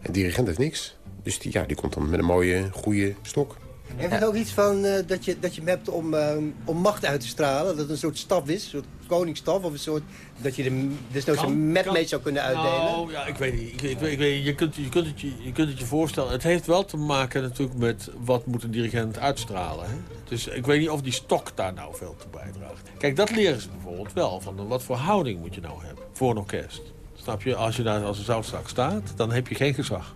En dirigent heeft niks. Dus die, ja, die komt dan met een mooie, goede stok. Heeft het ook iets van eh, dat, je, dat je hem hebt om, eh, om macht uit te stralen? Dat het een soort staf is, een soort koningsstaf? Of een soort, dat je er desnoods Kan- een met kan- mee zou kunnen uitdelen? Nou, ja, ik weet niet. Ik, ik, weet- ik weet, je, kunt, je, kunt het je, je kunt het je voorstellen. Het heeft wel te maken natuurlijk met wat moet een dirigent uitstralen. Hè? Dus ik weet niet of die stok daar nou veel toe bijdraagt. Kijk, dat leren ze bijvoorbeeld wel. Van wat voor houding moet je nou hebben voor een orkest. Snap je? Als je daar als een zoutzak staat, dan heb je geen gezag.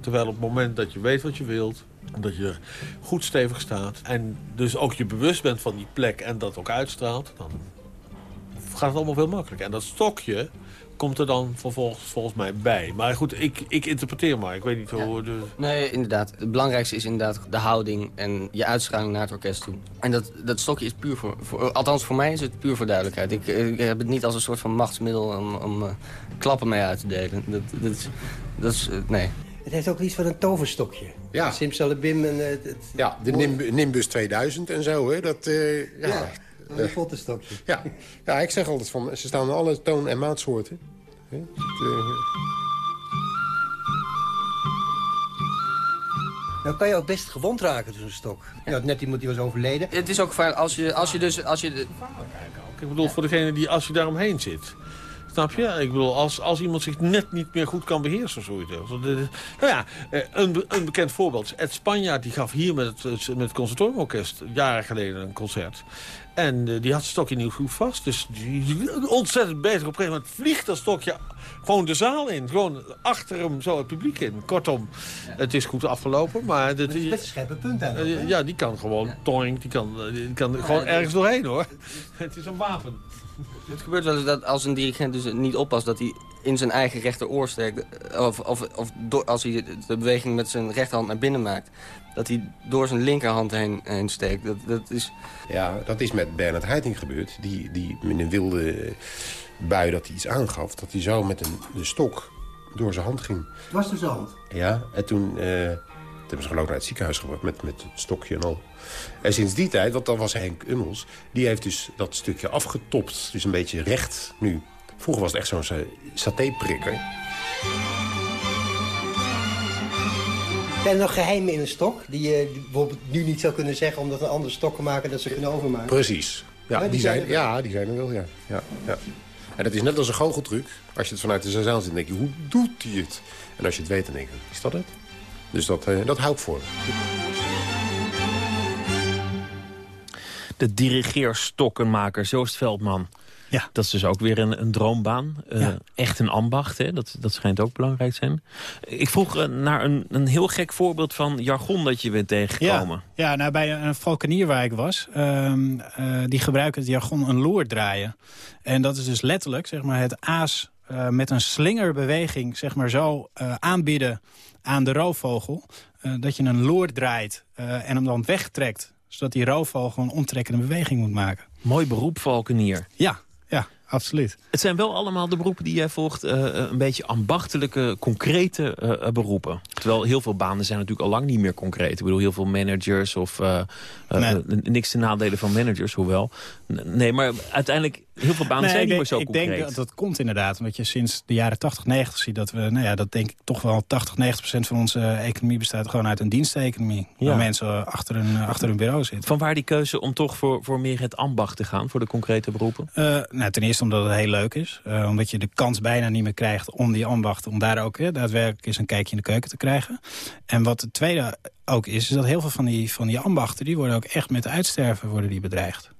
Terwijl op het moment dat je weet wat je wilt... dat je goed stevig staat... en dus ook je bewust bent van die plek en dat ook uitstraalt... dan gaat het allemaal veel makkelijker. En dat stokje komt er dan vervolgens volgens mij bij. Maar goed, ik, ik interpreteer maar. Ik weet niet hoe... Nee, inderdaad. Het belangrijkste is inderdaad de houding en je uitstraling naar het orkest toe. En dat, dat stokje is puur voor, voor... Althans, voor mij is het puur voor duidelijkheid. Ik, ik heb het niet als een soort van machtsmiddel om, om eh, klappen mee uit te delen. Dat, dat, is, dat is... eh, nee. Het heeft ook iets van een toverstokje. Ja. Simsalabim en het... het Ja, de Nim- Nimbus 2000 en zo, hè. Dat, eh, ja. Ja, een pottenstokje. Ja. ja, ik zeg altijd van, ze staan in alle toon- en maatsoorten. Hè? Het, eh, Nou kan je ook best gewond raken door zo'n stok. Ja. net iemand die was overleden. Het is ook fijn als je, als je dus... Als je, de- Ik bedoel, voor degene die, als je daaromheen zit... Snap je? Ik bedoel, als, als iemand zich net niet meer goed kan beheersen of zoiets. Nou ja, eh, een, een bekend voorbeeld Ed Spanjaard. Die gaf hier met het, met het conservatoriumorkest jaren geleden een concert. En uh, die had zijn stokje niet goed vast. Dus die ontzettend bezig. Op een gegeven moment vliegt dat stokje gewoon de zaal in. Gewoon achter hem zo het publiek in. Kortom, het is goed afgelopen. Maar dat is best scherpe punt aan. Uh, ja, die kan gewoon ja. toink. Die kan, die kan gewoon ergens doorheen hoor. het is een wapen. Het gebeurt wel eens dat als een dirigent dus niet oppast... dat hij in zijn eigen rechteroor steekt... of, of, of door, als hij de beweging met zijn rechterhand naar binnen maakt... dat hij door zijn linkerhand heen, heen steekt. Dat, dat is... Ja, dat is met Bernard Heiting gebeurd. Die, die in een wilde bui dat hij iets aangaf... dat hij zo met een, de stok door zijn hand ging. Was door zijn hand? Ja, en toen... Uh, hebben ze geloof naar het ziekenhuis gebracht met, met het stokje en al. En sinds die tijd, want dat was Henk Ummels... die heeft dus dat stukje afgetopt, dus een beetje recht nu. Vroeger was het echt zo'n satéprikker. Zijn er nog geheimen in een stok die je bijvoorbeeld nu niet zou kunnen zeggen... omdat een andere stokken maken dat ze kunnen overmaken? Precies. Ja, die, die, zijn, zijn ja, die zijn er wel, ja. ja, ja. En dat is net als een goocheltruc. Als je het vanuit de zaal ziet, denk je, hoe doet hij het? En als je het weet, dan denk je, is dat het? Dus dat, uh, dat hou ik voor. De dirigeerstokkenmaker Joost Veldman. Ja. Dat is dus ook weer een, een droombaan. Uh, ja. Echt een ambacht, hè? Dat, dat schijnt ook belangrijk te zijn. Ik vroeg uh, naar een, een heel gek voorbeeld van jargon dat je bent tegengekomen. Ja, ja nou, bij een valkenier waar ik was... Uh, die gebruiken het jargon een loer draaien. En dat is dus letterlijk zeg maar, het aas met een slingerbeweging zeg maar, zo aanbieden aan de roofvogel... dat je een loer draait en hem dan wegtrekt zodat die roofvogel gewoon omtrekkende beweging moet maken. Mooi beroep, valkenier. Ja, absoluut. Het zijn wel allemaal de beroepen die jij volgt... Uh, een beetje ambachtelijke, concrete uh, beroepen. Terwijl heel veel banen zijn natuurlijk al lang niet meer concreet. Ik bedoel, heel veel managers of... Uh, nee. niks te nadelen van managers, hoewel. Nee, maar uiteindelijk... Heel veel banen nee, zijn niet meer zo ik concreet. Ik denk dat dat komt inderdaad. Omdat je sinds de jaren 80, 90 ziet dat we... Nou ja, dat denk ik toch wel 80, 90 procent van onze economie bestaat gewoon uit een diensteconomie. Ja. Waar mensen achter hun, achter hun bureau zitten. Van waar die keuze om toch voor, voor meer het ambacht te gaan? Voor de concrete beroepen? Nou, ten eerste omdat het heel leuk is. Uh, omdat je de kans bijna niet meer krijgt om die ambacht... om daar ook hè, daadwerkelijk eens een kijkje in de keuken te krijgen. En wat het tweede ook is, is dat heel veel van die, van die ambachten... die worden ook echt met uitsterven worden die bedreigd.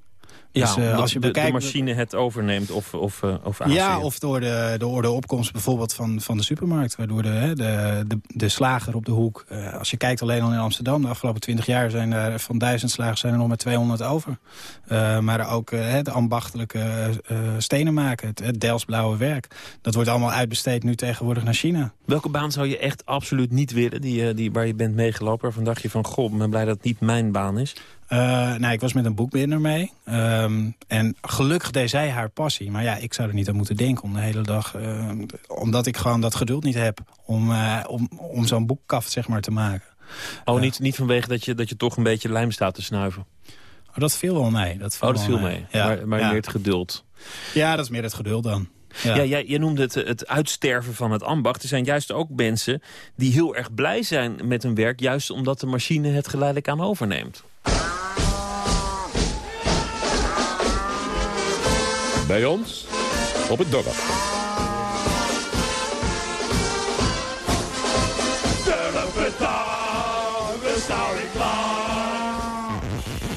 Dus, ja, uh, als je de, bekijkt, de machine het overneemt of, of, uh, of. Ja, of door de, door de opkomst bijvoorbeeld van, van de supermarkt. Waardoor de, hè, de, de, de slager op de hoek... Uh, als je kijkt alleen al in Amsterdam... de afgelopen twintig jaar zijn er van duizend slagers zijn er nog maar 200 over. maar ook het ambachtelijke stenen maken. Het, het Delsblauwe werk. Dat wordt allemaal uitbesteed nu tegenwoordig naar China. Welke baan zou je echt absoluut niet willen? Die, die, waar je bent meegelopen? Waarvan dacht je van... goh, ik ben blij dat het niet mijn baan is? Uh, nou, ik was met een boekbinder mee. Um, en gelukkig deed zij haar passie. Maar ja, ik zou er niet aan moeten denken om de hele dag... Uh, omdat ik gewoon dat geduld niet heb om, uh, om, om zo'n boekkaft zeg maar, te maken. Oh, niet, niet vanwege dat je, dat je toch een beetje lijm staat te snuiven? Oh, dat viel wel mee. Dat viel oh, dat viel mee. mee. Ja, maar maar ja. meer het geduld. Ja, dat is meer het geduld dan. Ja, ja jij, jij, noemde het, het uitsterven van het ambacht. Er zijn juist ook mensen die heel erg blij zijn met hun werk... juist omdat de machine het geleidelijk aan overneemt. Bij ons op het dorp.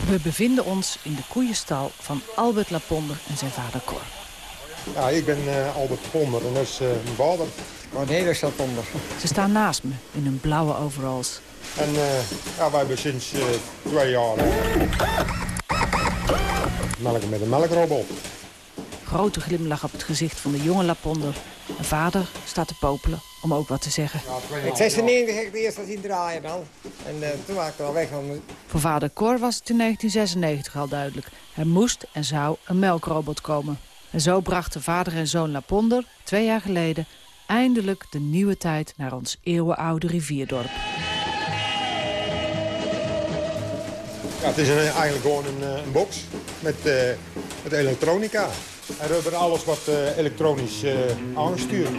We bevinden ons in de koeienstal van Albert Laponder en zijn vader Cor. Ja, ik ben uh, Albert Ponder en dat is uh, mijn vader. Cornelis Laponder. Ze staan naast me in hun blauwe overalls. En uh, ja, wij hebben sinds twee jaar melken met een melkrobot. Grote glimlach op het gezicht van de jonge Laponder. Mijn vader staat te popelen om ook wat te zeggen. In 96 heb ik de eerste zien draaien dan. En uh, toen was ik er al weg. Van... Voor vader Cor was het in 1996 al duidelijk. Er moest en zou een melkrobot komen. En zo brachten vader en zoon Laponder twee jaar geleden... eindelijk de nieuwe tijd naar ons eeuwenoude rivierdorp. Ja, het is een, eigenlijk gewoon een, een box met, uh, met elektronica. En hebben alles wat uh, elektronisch uh, aangestuurd.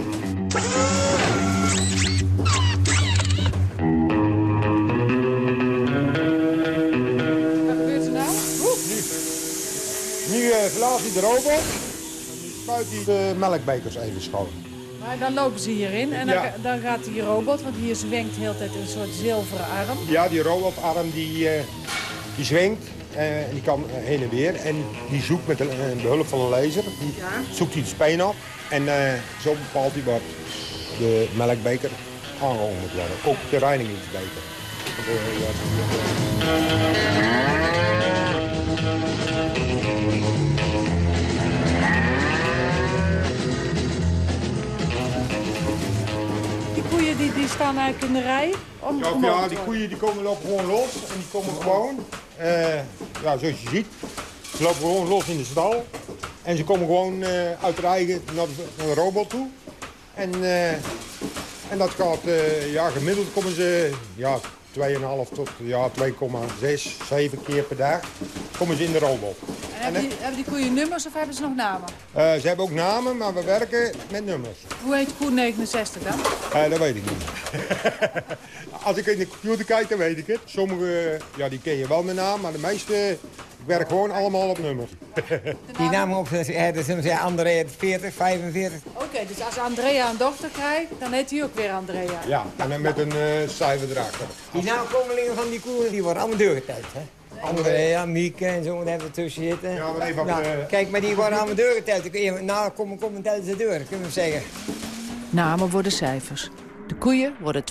Wat gebeurt er nou? Nu, uh, verlaat hij de robot. spuit die de melkbekers even schoon. Maar dan lopen ze hierin en dan, Ja. dan gaat die robot, want hier zwenkt de hele tijd een soort zilveren arm. Ja, die robotarm die, eh, die zwingt eh, en die kan eh, heen en weer. En die zoekt met een, eh, behulp van een laser, die zoekt hij de speen op. En eh, zo bepaalt hij wat de melkbeker aangehouden moet worden. Ook de reinigingsbeker. Eh, Die koeien die, die staan eigenlijk in de rij om Ja, die koeien die komen lopen gewoon los. En die komen gewoon, eh, ja, zoals je ziet, ze lopen gewoon los in de stal. En ze komen gewoon eh, uit de eigen naar de, robot toe. En, eh, en dat gaat, eh, ja, gemiddeld komen ze, ja, 2,5 tot ja, 2,6, 7 keer per dag komen ze in de robot. En hebben die, hebben die koeien nummers of hebben ze nog namen? Eh, ze hebben ook namen, maar we werken met nummers. Hoe heet koe 69 dan? Eh, dat weet ik niet. Als ik in de computer kijk, dan weet ik het. Sommige, ja, die ken je wel met naam, maar de meeste, ik werk gewoon allemaal op nummers. Die namen op, zijn André 40, 45. Oké, dus als Andrea een dochter krijgt, dan heet hij ook weer Andrea. Ja, en dan met een eh cijfer erachter. Die nakomelingen van die koeien, die worden allemaal doorgeteld, hè. Andrea, Mieke en zo, daar hebben we tussen zitten. Ja, maar even op Nou, de- Kijk, maar die worden allemaal. Dan kun je, nou, kom, kom en tel ze door, kunnen we zeggen. Namen worden cijfers. De koeien worden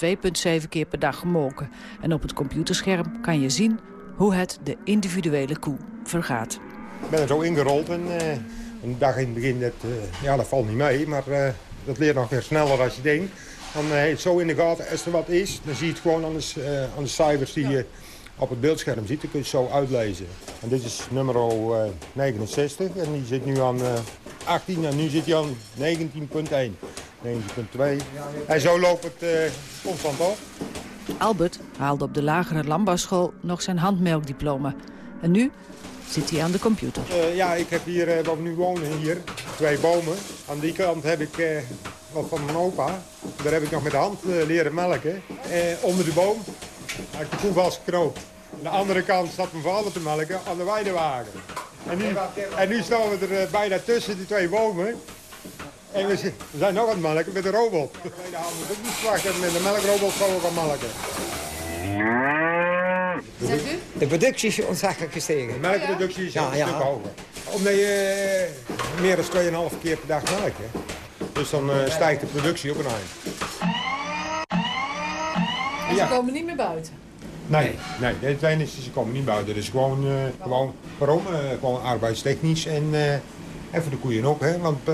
2,7 keer per dag gemolken. En op het computerscherm kan je zien hoe het de individuele koe vergaat. Ik ben er zo ingerold en eh, een dag in het begin, dat, eh, ja, dat valt niet mee. Maar eh, dat leert nog weer sneller als je denkt. Dan eh, heeft het zo in de gaten, als er wat is, dan zie je het gewoon aan de, eh, aan de cijfers die je op het beeldscherm ziet. Dan kun je het zo uitlezen. En dit is nummer eh, 69 en die zit nu aan eh, 18 en nu zit hij aan 19.1. 19.2. En zo loopt het eh, constant op. Albert haalde op de lagere landbouwschool nog zijn handmelkdiploma. En nu zit hij aan de computer. Eh, ja, ik heb hier, eh, waar we nu wonen, hier, twee bomen. Aan die kant heb ik eh, van mijn opa. Daar heb ik nog met de hand eh, leren melken. Eh, onder de boom had ik de koe vastgeknoopt. Aan de andere kant zat mijn vader te melken aan de weidewagen. En nu, en nu staan we er eh, bijna tussen die twee bomen. En we, zi- we zijn nog aan het melken met de robot. De tweede hand moet ook niet. Met de melkrobot gaan we gaan melken. Zegt u? De productie is ontzaglijk gestegen. De melkproductie is Ja, een ja. stuk hoger. Omdat je meer dan 2,5 keer per dag melkt. Dus dan eh, stijgt de productie op een eind. En Ja. ze komen niet meer buiten. Nee, nee, het enige is, ze komen niet buiten. Dus gewoon, eh, gewoon waarom? Eh, gewoon arbeidstechnisch en, eh, en voor de koeien ook. Hè? Want eh,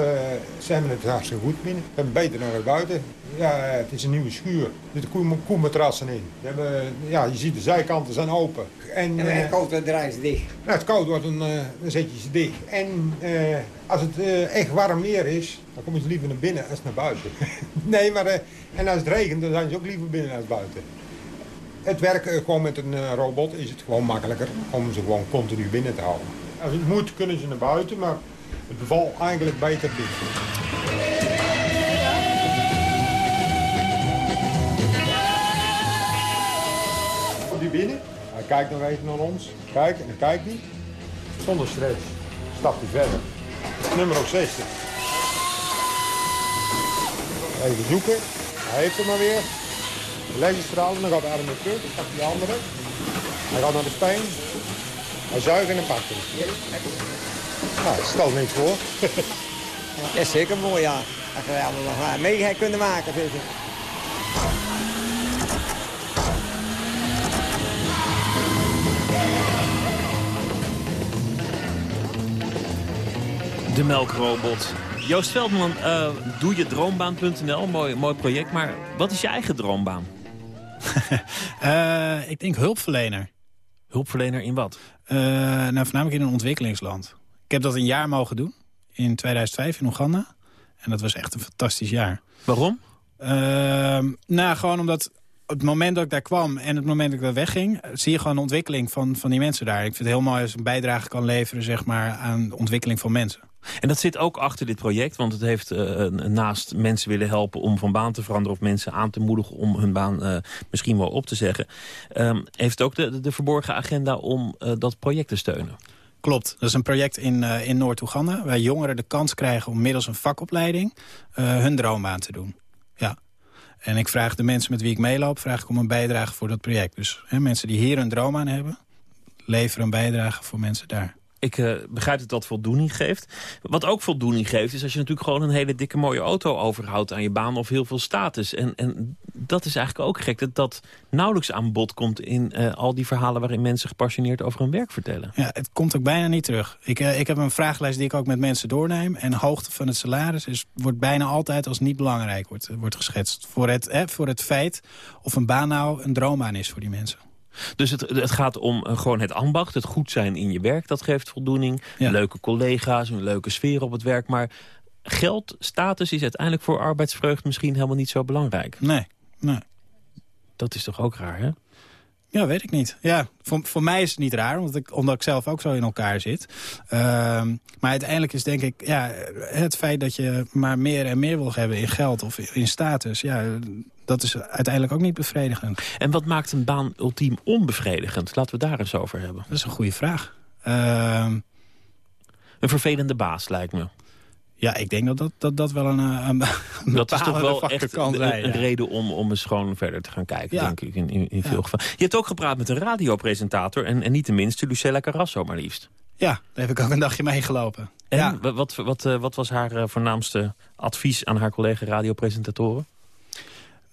ze hebben het hartstikke goed binnen. We hebben beter naar buiten. Ja, het is een nieuwe schuur. Er zitten koe- koematrassen in. We hebben, ja, je ziet de zijkanten zijn open. En, En het koud wordt, draaien ze dicht. nou, het koud wordt, dan, eh, dan zet je ze dicht. En eh, als het eh, echt warm weer is, dan komen ze liever naar binnen als naar buiten. nee, maar eh, en als het regent, dan zijn ze ook liever binnen als buiten. Het werken eh, gewoon met een robot is het gewoon makkelijker om ze gewoon continu binnen te houden. Als het moet, kunnen ze naar buiten, maar het bevalt eigenlijk beter binnen. Binnen? Hij kijkt nog even naar ons. Kijk, en dan kijkt hij. Zonder stress. Stapt hij verder. Nummer 60. Even zoeken. Hij heeft hem maar weer. Laserstralen, dan gaat de arm weer terug. Dan pakt de andere. Hij gaat naar de speen. Hij zuigt en dan pakt hij. Nou, stel niks voor. Dat is zeker mooi, ja. Dat we allemaal nog mee kunnen maken, vind ik. De melkrobot. Joost Veldman, eh doe je droombaan.nl, mooi, mooi project. Maar wat is je eigen droombaan? Eh, ik denk hulpverlener. Hulpverlener in wat? Eh, nou, voornamelijk in een ontwikkelingsland. Ik heb dat een jaar mogen doen. In 2005 in Oeganda. En dat was echt een fantastisch jaar. Waarom? Ehm, nou, gewoon omdat het moment dat ik daar kwam en het moment dat ik daar wegging... zie je gewoon de ontwikkeling van, van die mensen daar. Ik vind het heel mooi als ik een bijdrage kan leveren zeg maar, aan de ontwikkeling van mensen. En dat zit ook achter dit project, want het heeft eh, naast mensen willen helpen om van baan te veranderen... of mensen aan te moedigen om hun baan eh, misschien wel op te zeggen... ehm, heeft ook de, de verborgen agenda om eh, dat project te steunen. Klopt. Dat is een project in, in Noord-Oeganda... waar jongeren de kans krijgen om middels een vakopleiding... Hun droombaan te doen. Ja. En ik vraag de mensen met wie ik meeloop... vraag ik om een bijdrage voor dat project. Dus hè, mensen die hier een droom aan hebben... leveren een bijdrage voor mensen daar ik uh, begrijp dat dat voldoening geeft. Wat ook voldoening geeft, is als je natuurlijk gewoon een hele dikke mooie auto overhoudt aan je baan of heel veel status. En, en dat is eigenlijk ook gek, dat dat nauwelijks aan bod komt in uh, al die verhalen waarin mensen gepassioneerd over hun werk vertellen. Ja, het komt ook bijna niet terug. Ik, uh, ik heb een vragenlijst die ik ook met mensen doorneem. En hoogte van het salaris is, wordt bijna altijd als niet belangrijk wordt, wordt geschetst. Voor het, voor het feit of een baan nou een droombaan is voor die mensen. Dus het, het gaat om uh, gewoon het ambacht, het goed zijn in je werk. Dat geeft voldoening. Ja. Leuke collega's, een leuke sfeer op het werk. Maar geld, status is uiteindelijk voor arbeidsvreugd misschien helemaal niet zo belangrijk. Nee, nee. Dat is toch ook raar, hè? Ja, weet ik niet. Ja, voor, voor mij is het niet raar, omdat ik, omdat ik zelf ook zo in elkaar zit. Uh, maar uiteindelijk is denk ik, ja, het feit dat je maar meer en meer wil hebben in geld of in status, ja, dat is uiteindelijk ook niet bevredigend. En wat maakt een baan ultiem onbevredigend? Laten we daar eens over hebben. Dat is een goede vraag. Uh, een vervelende baas, lijkt me. Ja, ik denk dat dat, dat, dat wel een, een, een Dat is toch wel echt kan zijn, een, ja. reden om, om eens gewoon verder te gaan kijken, ja. denk ik, in, in, in veel gevallen. Je hebt ook gepraat met een radiopresentator en, en niet de minste, Lucella Carrasso maar liefst. Ja, daar heb ik ook een dagje meegelopen. En ja. wat, wat, wat, wat was haar voornaamste advies aan haar collega radiopresentatoren?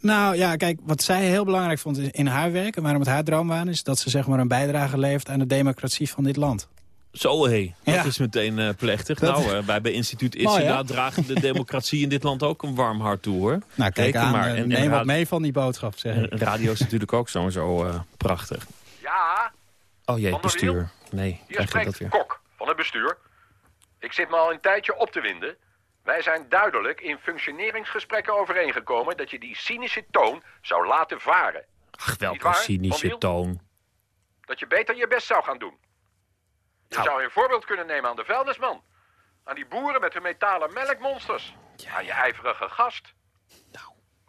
Nou ja, kijk, wat zij heel belangrijk vond in haar werk... en waarom het haar droomwaan is... dat ze zeg maar een bijdrage levert aan de democratie van dit land. Zo hé, dat ja. is meteen uh, plechtig. Dat... Nou, uh, wij bij instituut Itzada ja. dragen de democratie in dit land ook een warm hart toe, hoor. Nou, kijk Reken aan, maar. En, neem en wat mee van die boodschap, zeg en, Radio is natuurlijk ook sowieso uh, prachtig. Ja? Oh jee, bestuur. Nee, Hier krijg je dat weer. Kok van het bestuur. Ik zit me al een tijdje op te winden. Wij zijn duidelijk in functioneringsgesprekken overeengekomen... dat je die cynische toon zou laten varen. Ach, welke cynische toon? Dat je beter je best zou gaan doen. Je nou. zou een voorbeeld kunnen nemen aan de vuilnisman. Aan die boeren met hun metalen melkmonsters. Ja. Aan je ijverige gast. Nou.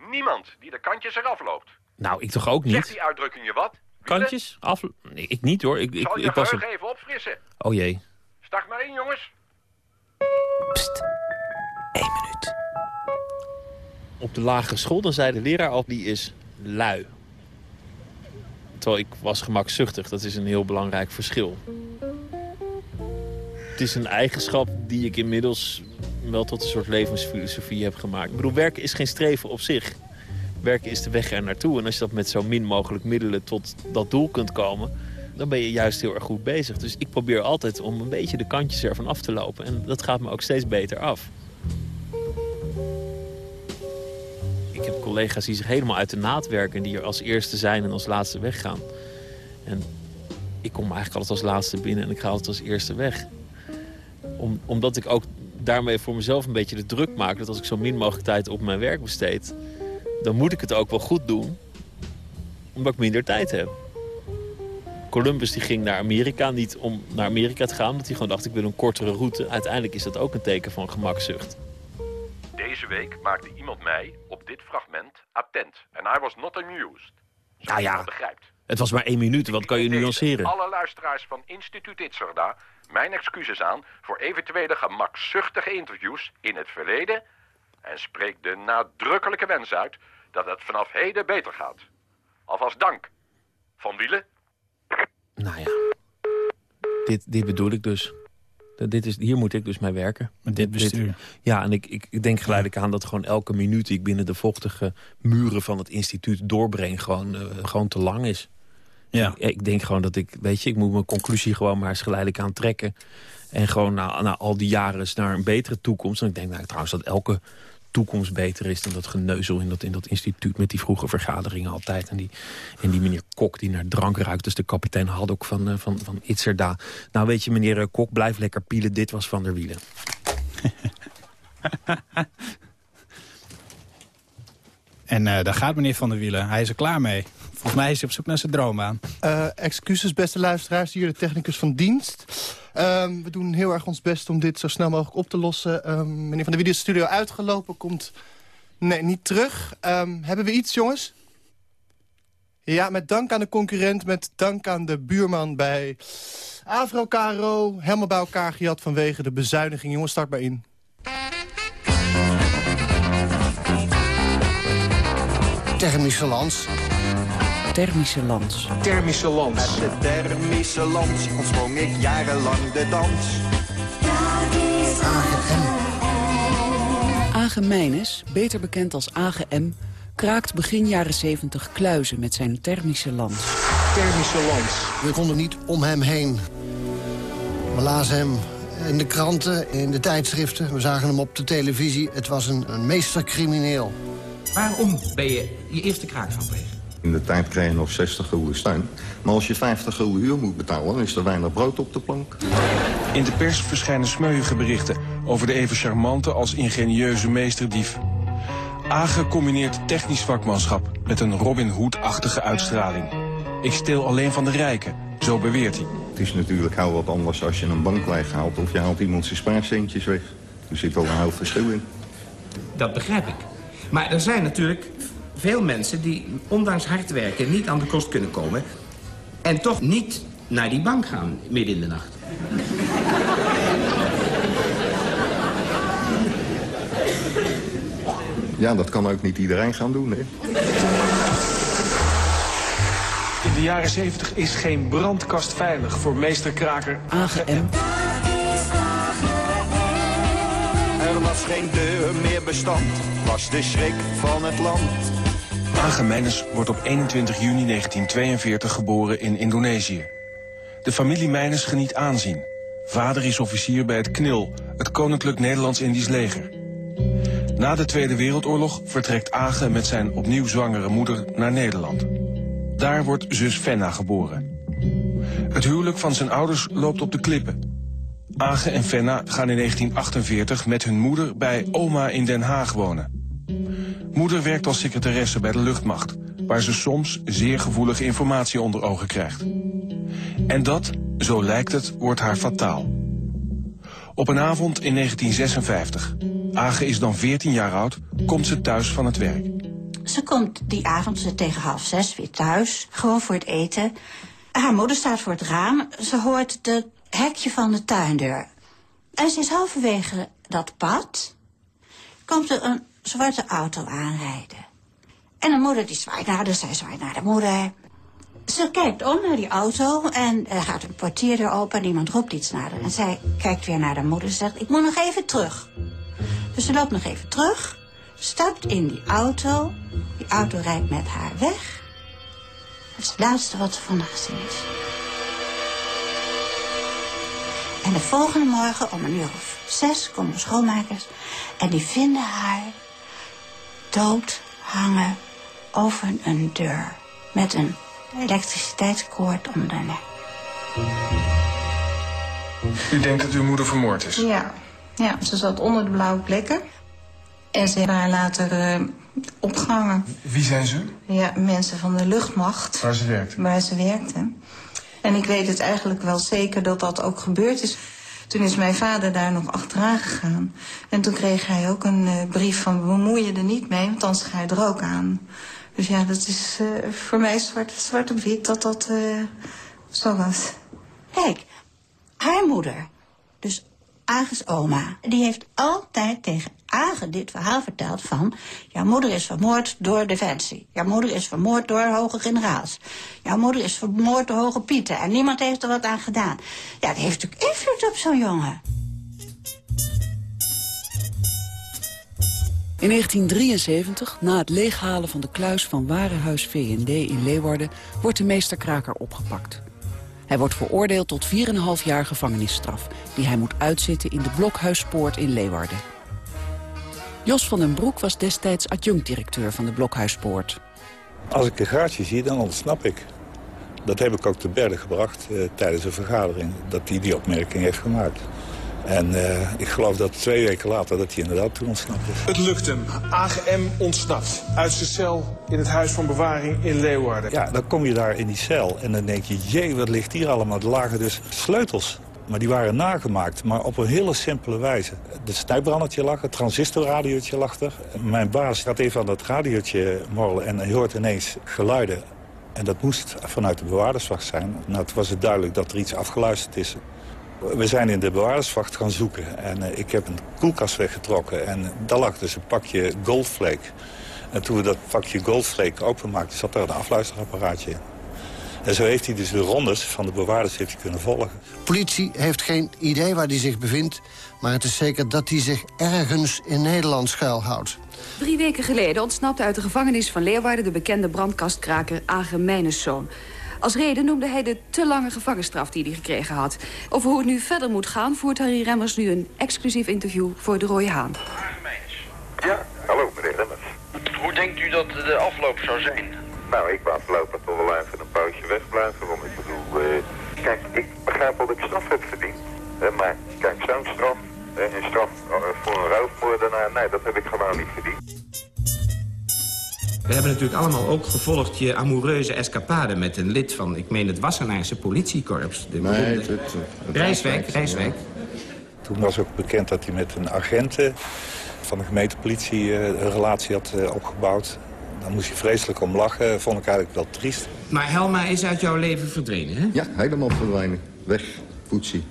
Niemand die de kantjes eraf loopt. Nou, ik toch ook niet? Zegt die uitdrukking je wat? Kantjes? Af... Nee, ik niet hoor. Ik, Zal ik, je ik was er... even opfrissen? Oh jee. Start maar in, jongens. Pst. Eén minuut. Op de lagere school dan zei de leraar al, die is lui. Terwijl ik was gemakzuchtig. Dat is een heel belangrijk verschil. Het is een eigenschap die ik inmiddels wel tot een soort levensfilosofie heb gemaakt. Ik bedoel, werken is geen streven op zich. Werken is de weg er naartoe. En als je dat met zo min mogelijk middelen tot dat doel kunt komen... dan ben je juist heel erg goed bezig. Dus ik probeer altijd om een beetje de kantjes ervan af te lopen. En dat gaat me ook steeds beter af. Ik heb collega's die zich helemaal uit de naad werken... die er als eerste zijn en als laatste weggaan. En ik kom eigenlijk altijd als laatste binnen en ik ga altijd als eerste weg. Om, omdat ik ook daarmee voor mezelf een beetje de druk maak... dat als ik zo min mogelijk tijd op mijn werk besteed... dan moet ik het ook wel goed doen, omdat ik minder tijd heb. Columbus die ging naar Amerika, niet om naar Amerika te gaan... omdat hij gewoon dacht, ik wil een kortere route. Uiteindelijk is dat ook een teken van gemakzucht. Deze week maakte iemand mij op dit fragment attent. En I was not amused. Zo nou ja, begrijpt. Het was maar één minuut, wat kan je nuanceren? Alle luisteraars van Instituut Itzerda mijn excuses aan voor eventuele gemakzuchtige interviews in het verleden... en spreek de nadrukkelijke wens uit dat het vanaf heden beter gaat. Alvast dank. Van Wielen. Nou ja, dit, dit bedoel ik dus. Dit is, hier moet ik dus mee werken. Met dit bestuur? Dit, ja, en ik, ik, ik denk geleidelijk aan dat gewoon elke minuut... die ik binnen de vochtige muren van het instituut doorbreng... gewoon, uh, gewoon te lang is. Ja. Ik, ik, denk gewoon dat ik, weet je, ik moet mijn conclusie gewoon maar eens geleidelijk aan trekken. En gewoon na, na al die jaren eens naar een betere toekomst. En ik denk nou, trouwens dat elke toekomst beter is dan dat geneuzel in dat, in dat instituut... met die vroege vergaderingen altijd. En die, en die meneer Kok die naar drank ruikt. Dus de kapitein had ook van, uh, van, van Itzerda. Nou weet je, meneer Kok, blijf lekker pielen. Dit was Van der Wielen. en uh, daar gaat meneer Van der Wielen. Hij is er klaar mee. Volgens mij is hij op zoek naar zijn droombaan. Uh, excuses, beste luisteraars. Hier de technicus van dienst. Um, we doen heel erg ons best om dit zo snel mogelijk op te lossen. Um, meneer Van der Wielen is de studio uitgelopen. Komt nee, niet terug. Um, hebben we iets, jongens? Ja, met dank aan de concurrent, met dank aan de buurman bij Avro Caro. Helemaal bij elkaar gejat vanwege de bezuiniging. Jongens, start maar in. Thermische lans. Thermische lans. Thermische lans. Met de thermische lans ontsprong ik jarenlang de dans. Age Meines, beter bekend als Age M, kraakt begin jaren 70 kluizen met zijn thermische lans. Thermische lans. We konden niet om hem heen. We lazen hem in de kranten, in de tijdschriften. We zagen hem op de televisie. Het was een, een meestercrimineel. Waarom ben je je eerste kraak van plegen? In de tijd kreeg je nog 60 gulden steun. Maar als je 50 gulden huur moet betalen, dan is er weinig brood op de plank. In de pers verschijnen smeuïge berichten over de even charmante als ingenieuze meesterdief. Age combineert technisch vakmanschap met een Robin Hood-achtige uitstraling. Ik steel alleen van de rijken, zo beweert hij. Het is natuurlijk heel wat anders als je een bank haalt of je haalt iemand zijn spaarcentjes weg. Er zit wel een heel verschil in. Dat begrijp ik. Maar er zijn natuurlijk veel mensen die ondanks hard werken niet aan de kost kunnen komen... en toch niet naar die bank gaan midden in de nacht. Ja, dat kan ook niet iedereen gaan doen, hè? In de jaren 70 is geen brandkast veilig voor meesterkraker Age M. Er was geen deur meer bestand, was de schrik van het land. Age Meines wordt op 21 juni 1942 geboren in Indonesië. De familie Meines geniet aanzien. Vader is officier bij het KNIL, het Koninklijk Nederlands-Indisch Leger. Na de Tweede Wereldoorlog vertrekt Age met zijn opnieuw zwangere moeder naar Nederland. Daar wordt zus Fenna geboren. Het huwelijk van zijn ouders loopt op de klippen. Age en Fenna gaan in 1948 met hun moeder bij oma in Den Haag wonen. Moeder werkt als secretaresse bij de luchtmacht... waar ze soms zeer gevoelige informatie onder ogen krijgt. En dat, zo lijkt het, wordt haar fataal. Op een avond in 1956, Age is dan 14 jaar oud, komt ze thuis van het werk. Ze komt die avond tegen half zes weer thuis, gewoon voor het eten. Haar moeder staat voor het raam. Ze hoort het hekje van de tuindeur. En ze is halverwege dat pad. Komt er een zwarte auto aanrijden. En de moeder die zwaait naar de, zij zwaait naar de moeder. Ze kijkt om naar die auto en er gaat een portier open en iemand roept iets naar haar. En zij kijkt weer naar de moeder en zegt, ik moet nog even terug. Dus ze loopt nog even terug, stapt in die auto. Die auto rijdt met haar weg. Dat is het laatste wat ze vandaag gezien is. En de volgende morgen om een uur of zes komen de schoonmakers... en die vinden haar dood hangen over een deur... met een elektriciteitskoord om de nek. U denkt dat uw moeder vermoord is? Ja, ja ze zat onder de blauwe plekken. En ze hebben haar later uh, opgehangen. Wie zijn ze? Ja, mensen van de luchtmacht. Waar ze werkte? Waar ze werkte. En ik weet het eigenlijk wel zeker dat dat ook gebeurd is. Toen is mijn vader daar nog achteraan gegaan. En toen kreeg hij ook een uh, brief van bemoei je er niet mee, want anders ga je er ook aan. Dus ja, dat is uh, voor mij zwart, zwart op wit dat dat uh, zo was. Kijk, haar moeder, dus Ages oma, die heeft altijd tegen Age dit verhaal verteld van... jouw moeder is vermoord door Defensie. Jouw moeder is vermoord door hoge generaals. Jouw moeder is vermoord door hoge pieten. En niemand heeft er wat aan gedaan. Ja, dat heeft natuurlijk invloed op zo'n jongen. In 1973, na het leeghalen van de kluis van Warenhuis V&D in Leeuwarden... wordt de meesterkraker opgepakt. Hij wordt veroordeeld tot 4,5 jaar gevangenisstraf... die hij moet uitzitten in de Blokhuispoort in Leeuwarden. Jos van den Broek was destijds adjunct-directeur van de Blokhuispoort. Als ik een gaatje zie, dan ontsnap ik. Dat heb ik ook te berden gebracht eh, tijdens een vergadering... dat hij die opmerking heeft gemaakt. En uh, ik geloof dat twee weken later dat hij inderdaad toen ontsnapt is. Het lukt hem. AGM ontsnapt uit zijn cel in het huis van bewaring in Leeuwarden. Ja, dan kom je daar in die cel en dan denk je... jee, wat ligt hier allemaal? Er lagen dus sleutels. Maar die waren nagemaakt, maar op een hele simpele wijze. Het snijbrandertje lag, het transistorradiootje lag er. Mijn baas gaat even aan dat radiootje morrelen en hij hoort ineens geluiden En dat moest vanuit de bewaardersvacht zijn. Nou, toen was het duidelijk dat er iets afgeluisterd is. We zijn in de bewaardersvacht gaan zoeken. En uh, ik heb een koelkast weggetrokken. En daar lag dus een pakje Goldflake. En toen we dat pakje Goldflake openmaakten... zat er een afluisterapparaatje in. En zo heeft hij dus de rondes van de bewaarders heeft hij kunnen volgen. Politie heeft geen idee waar hij zich bevindt... maar het is zeker dat hij zich ergens in Nederland schuilhoudt. Drie weken geleden ontsnapte uit de gevangenis van Leeuwarden... de bekende brandkastkraker Age Meineszoon. Als reden noemde hij de te lange gevangenisstraf die hij gekregen had. Over hoe het nu verder moet gaan... voert Harry Remmers nu een exclusief interview voor de Rode Haan. Ja, hallo meneer Remmers. Hoe denkt u dat de afloop zou zijn? Nou, ik wou voorlopig toch wel even een poosje wegblijven. Want ik bedoel, uh, kijk, ik begrijp wel dat ik straf heb verdiend. Uh, maar kijk, zo'n straf, uh, een straf voor een roofmoordenaar, nee, dat heb ik gewoon niet verdiend. We hebben natuurlijk allemaal ook gevolgd je amoureuze escapade... met een lid van, ik meen het Wassenaarse politiekorps. De nee, het, het, het Rijswijk, Rijswijk. Toen was ook bekend dat hij met een agent van de gemeentepolitie een relatie had opgebouwd. Daar moest je vreselijk om lachen. Vond ik eigenlijk wel triest. Maar Helma is uit jouw leven verdwenen, hè? Ja, helemaal verdwenen. Weg, poetsie.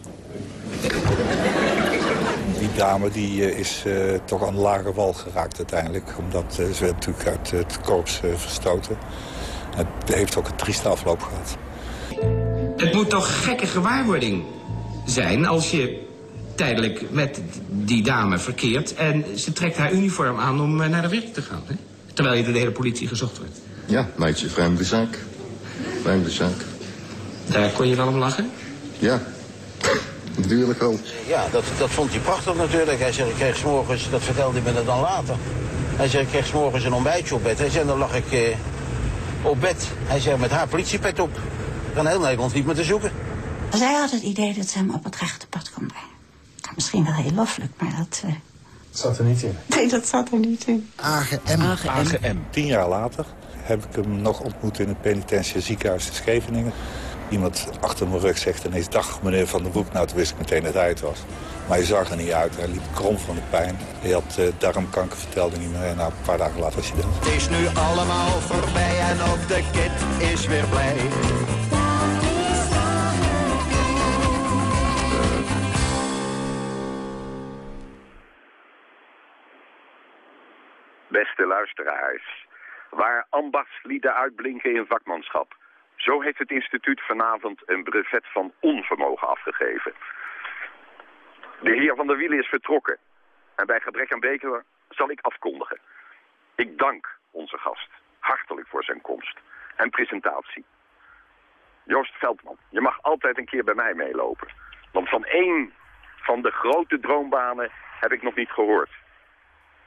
Die dame die, is uh, toch aan de lage wal geraakt uiteindelijk. Omdat uh, ze werd natuurlijk uit het korps uh, verstoten. Het heeft ook een trieste afloop gehad. Het moet toch gekke gewaarwording zijn als je tijdelijk met die dame verkeert... en ze trekt haar uniform aan om naar de werk te gaan, hè? Terwijl je door de hele politie gezocht wordt. Ja, meidje, vreemde zaak. Vreemde zaak. Daar kon je wel om lachen? Ja, natuurlijk wel. Ja, dat, dat vond hij prachtig natuurlijk. Hij zei, ik kreeg s'morgens, dat vertelde hij me dan later. Hij zei, ik kreeg s'morgens een ontbijtje op bed. Hij zei, dan lag ik eh, op bed. Hij zei, met haar politiepet op. Kan heel Nederland niet meer te zoeken. Zij had het idee dat ze hem op het rechte pad kon brengen. Misschien wel heel loffelijk, maar dat... Uh... Dat zat er niet in. Nee, dat zat er niet in. AGM. AGM. Tien jaar later heb ik hem nog ontmoet in het penitentiair ziekenhuis in Scheveningen. Iemand achter mijn rug zegt ineens, dag meneer Van der Broek. Nou, toen wist ik meteen dat hij het was. Maar hij zag er niet uit. Hij liep krom van de pijn. Hij had uh, darmkanker, vertelde niet meer. En nou, een paar dagen later was hij dood. Het is nu allemaal voorbij en ook de kid is weer blij. Luisteraars, waar ambachtslieden uitblinken in vakmanschap. Zo heeft het instituut vanavond een brevet van onvermogen afgegeven. De heer Van der Wielen is vertrokken. En bij gebrek aan beter zal ik afkondigen. Ik dank onze gast hartelijk voor zijn komst en presentatie. Joost Veldman, je mag altijd een keer bij mij meelopen. Want van één van de grote droombanen heb ik nog niet gehoord.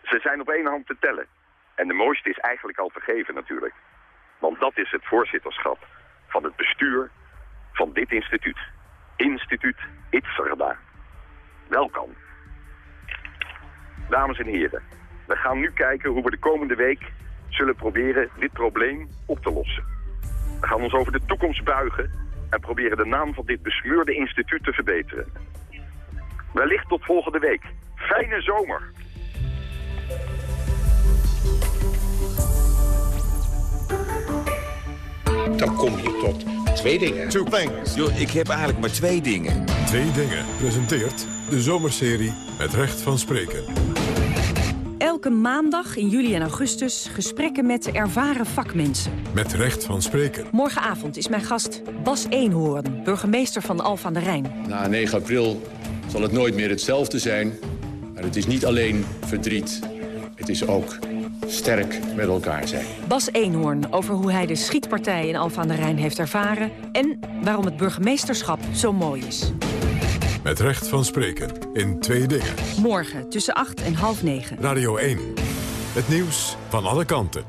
Ze zijn op één hand te tellen. En de mooiste is eigenlijk al vergeven natuurlijk. Want dat is het voorzitterschap van het bestuur van dit instituut. Instituut Itzerda. Welkom. Dames en heren, we gaan nu kijken hoe we de komende week zullen proberen dit probleem op te lossen. We gaan ons over de toekomst buigen en proberen de naam van dit besleurde instituut te verbeteren. Wellicht tot volgende week. Fijne zomer! Dan kom je tot twee dingen. Two things. Yo, ik heb eigenlijk maar twee dingen. Twee dingen presenteert de zomerserie met recht van spreken. Elke maandag in juli en augustus gesprekken met ervaren vakmensen. Met recht van spreken. Morgenavond is mijn gast Bas Eenhoorn, burgemeester van Alphen aan de Rijn. Na 9 april zal het nooit meer hetzelfde zijn. Maar het is niet alleen verdriet. Het is ook sterk met elkaar zijn. Bas Eenhoorn over hoe hij de schietpartij in Alphen aan de Rijn heeft ervaren... en waarom het burgemeesterschap zo mooi is. Met recht van spreken in twee dingen. Morgen tussen 8 en half 9. Radio 1. Het nieuws van alle kanten.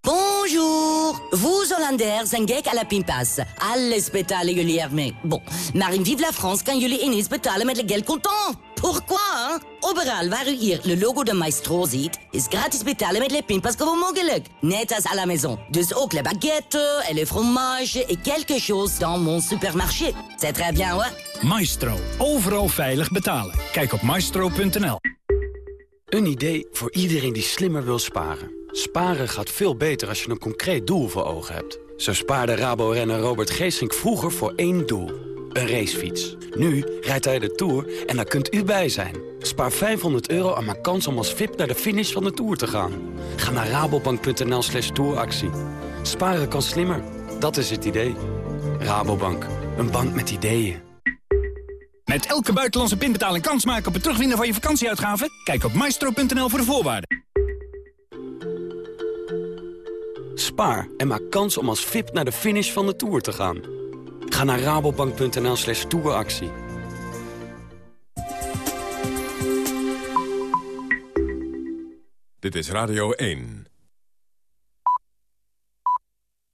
Bonjour Vous, Hollanders, zijn gek à la pinpas. Alles betalen jullie ermee. Bon, maar in Vive la France kan jullie ineens betalen met le geld contant. Pourquoi, hein? Overal waar u hier le logo de Maestro ziet, is gratis betalen met le pinpas gewoon mogelijk. Net als à la maison. Dus ook les baguettes et les fromages et quelque chose dans mon supermarché. C'est très bien, hoor. Maestro. Overal veilig betalen. Kijk op maestro.nl. Een idee voor iedereen die slimmer wil sparen. Sparen gaat veel beter als je een concreet doel voor ogen hebt. Zo spaarde Rabo-renner Robert Geesink vroeger voor één doel. Een racefiets. Nu rijdt hij de Tour en daar kunt u bij zijn. Spaar 500 euro en maak kans om als VIP naar de finish van de Tour te gaan. Ga naar rabobank.nl slash touractie. Sparen kan slimmer. Dat is het idee. Rabobank. Een bank met ideeën. Met elke buitenlandse pinbetaling kans maken op het terugwinnen van je vakantieuitgaven? Kijk op maestro.nl voor de voorwaarden. Spaar en maak kans om als VIP naar de finish van de Tour te gaan. Ga naar rabobank.nl slash. Dit is Radio 1.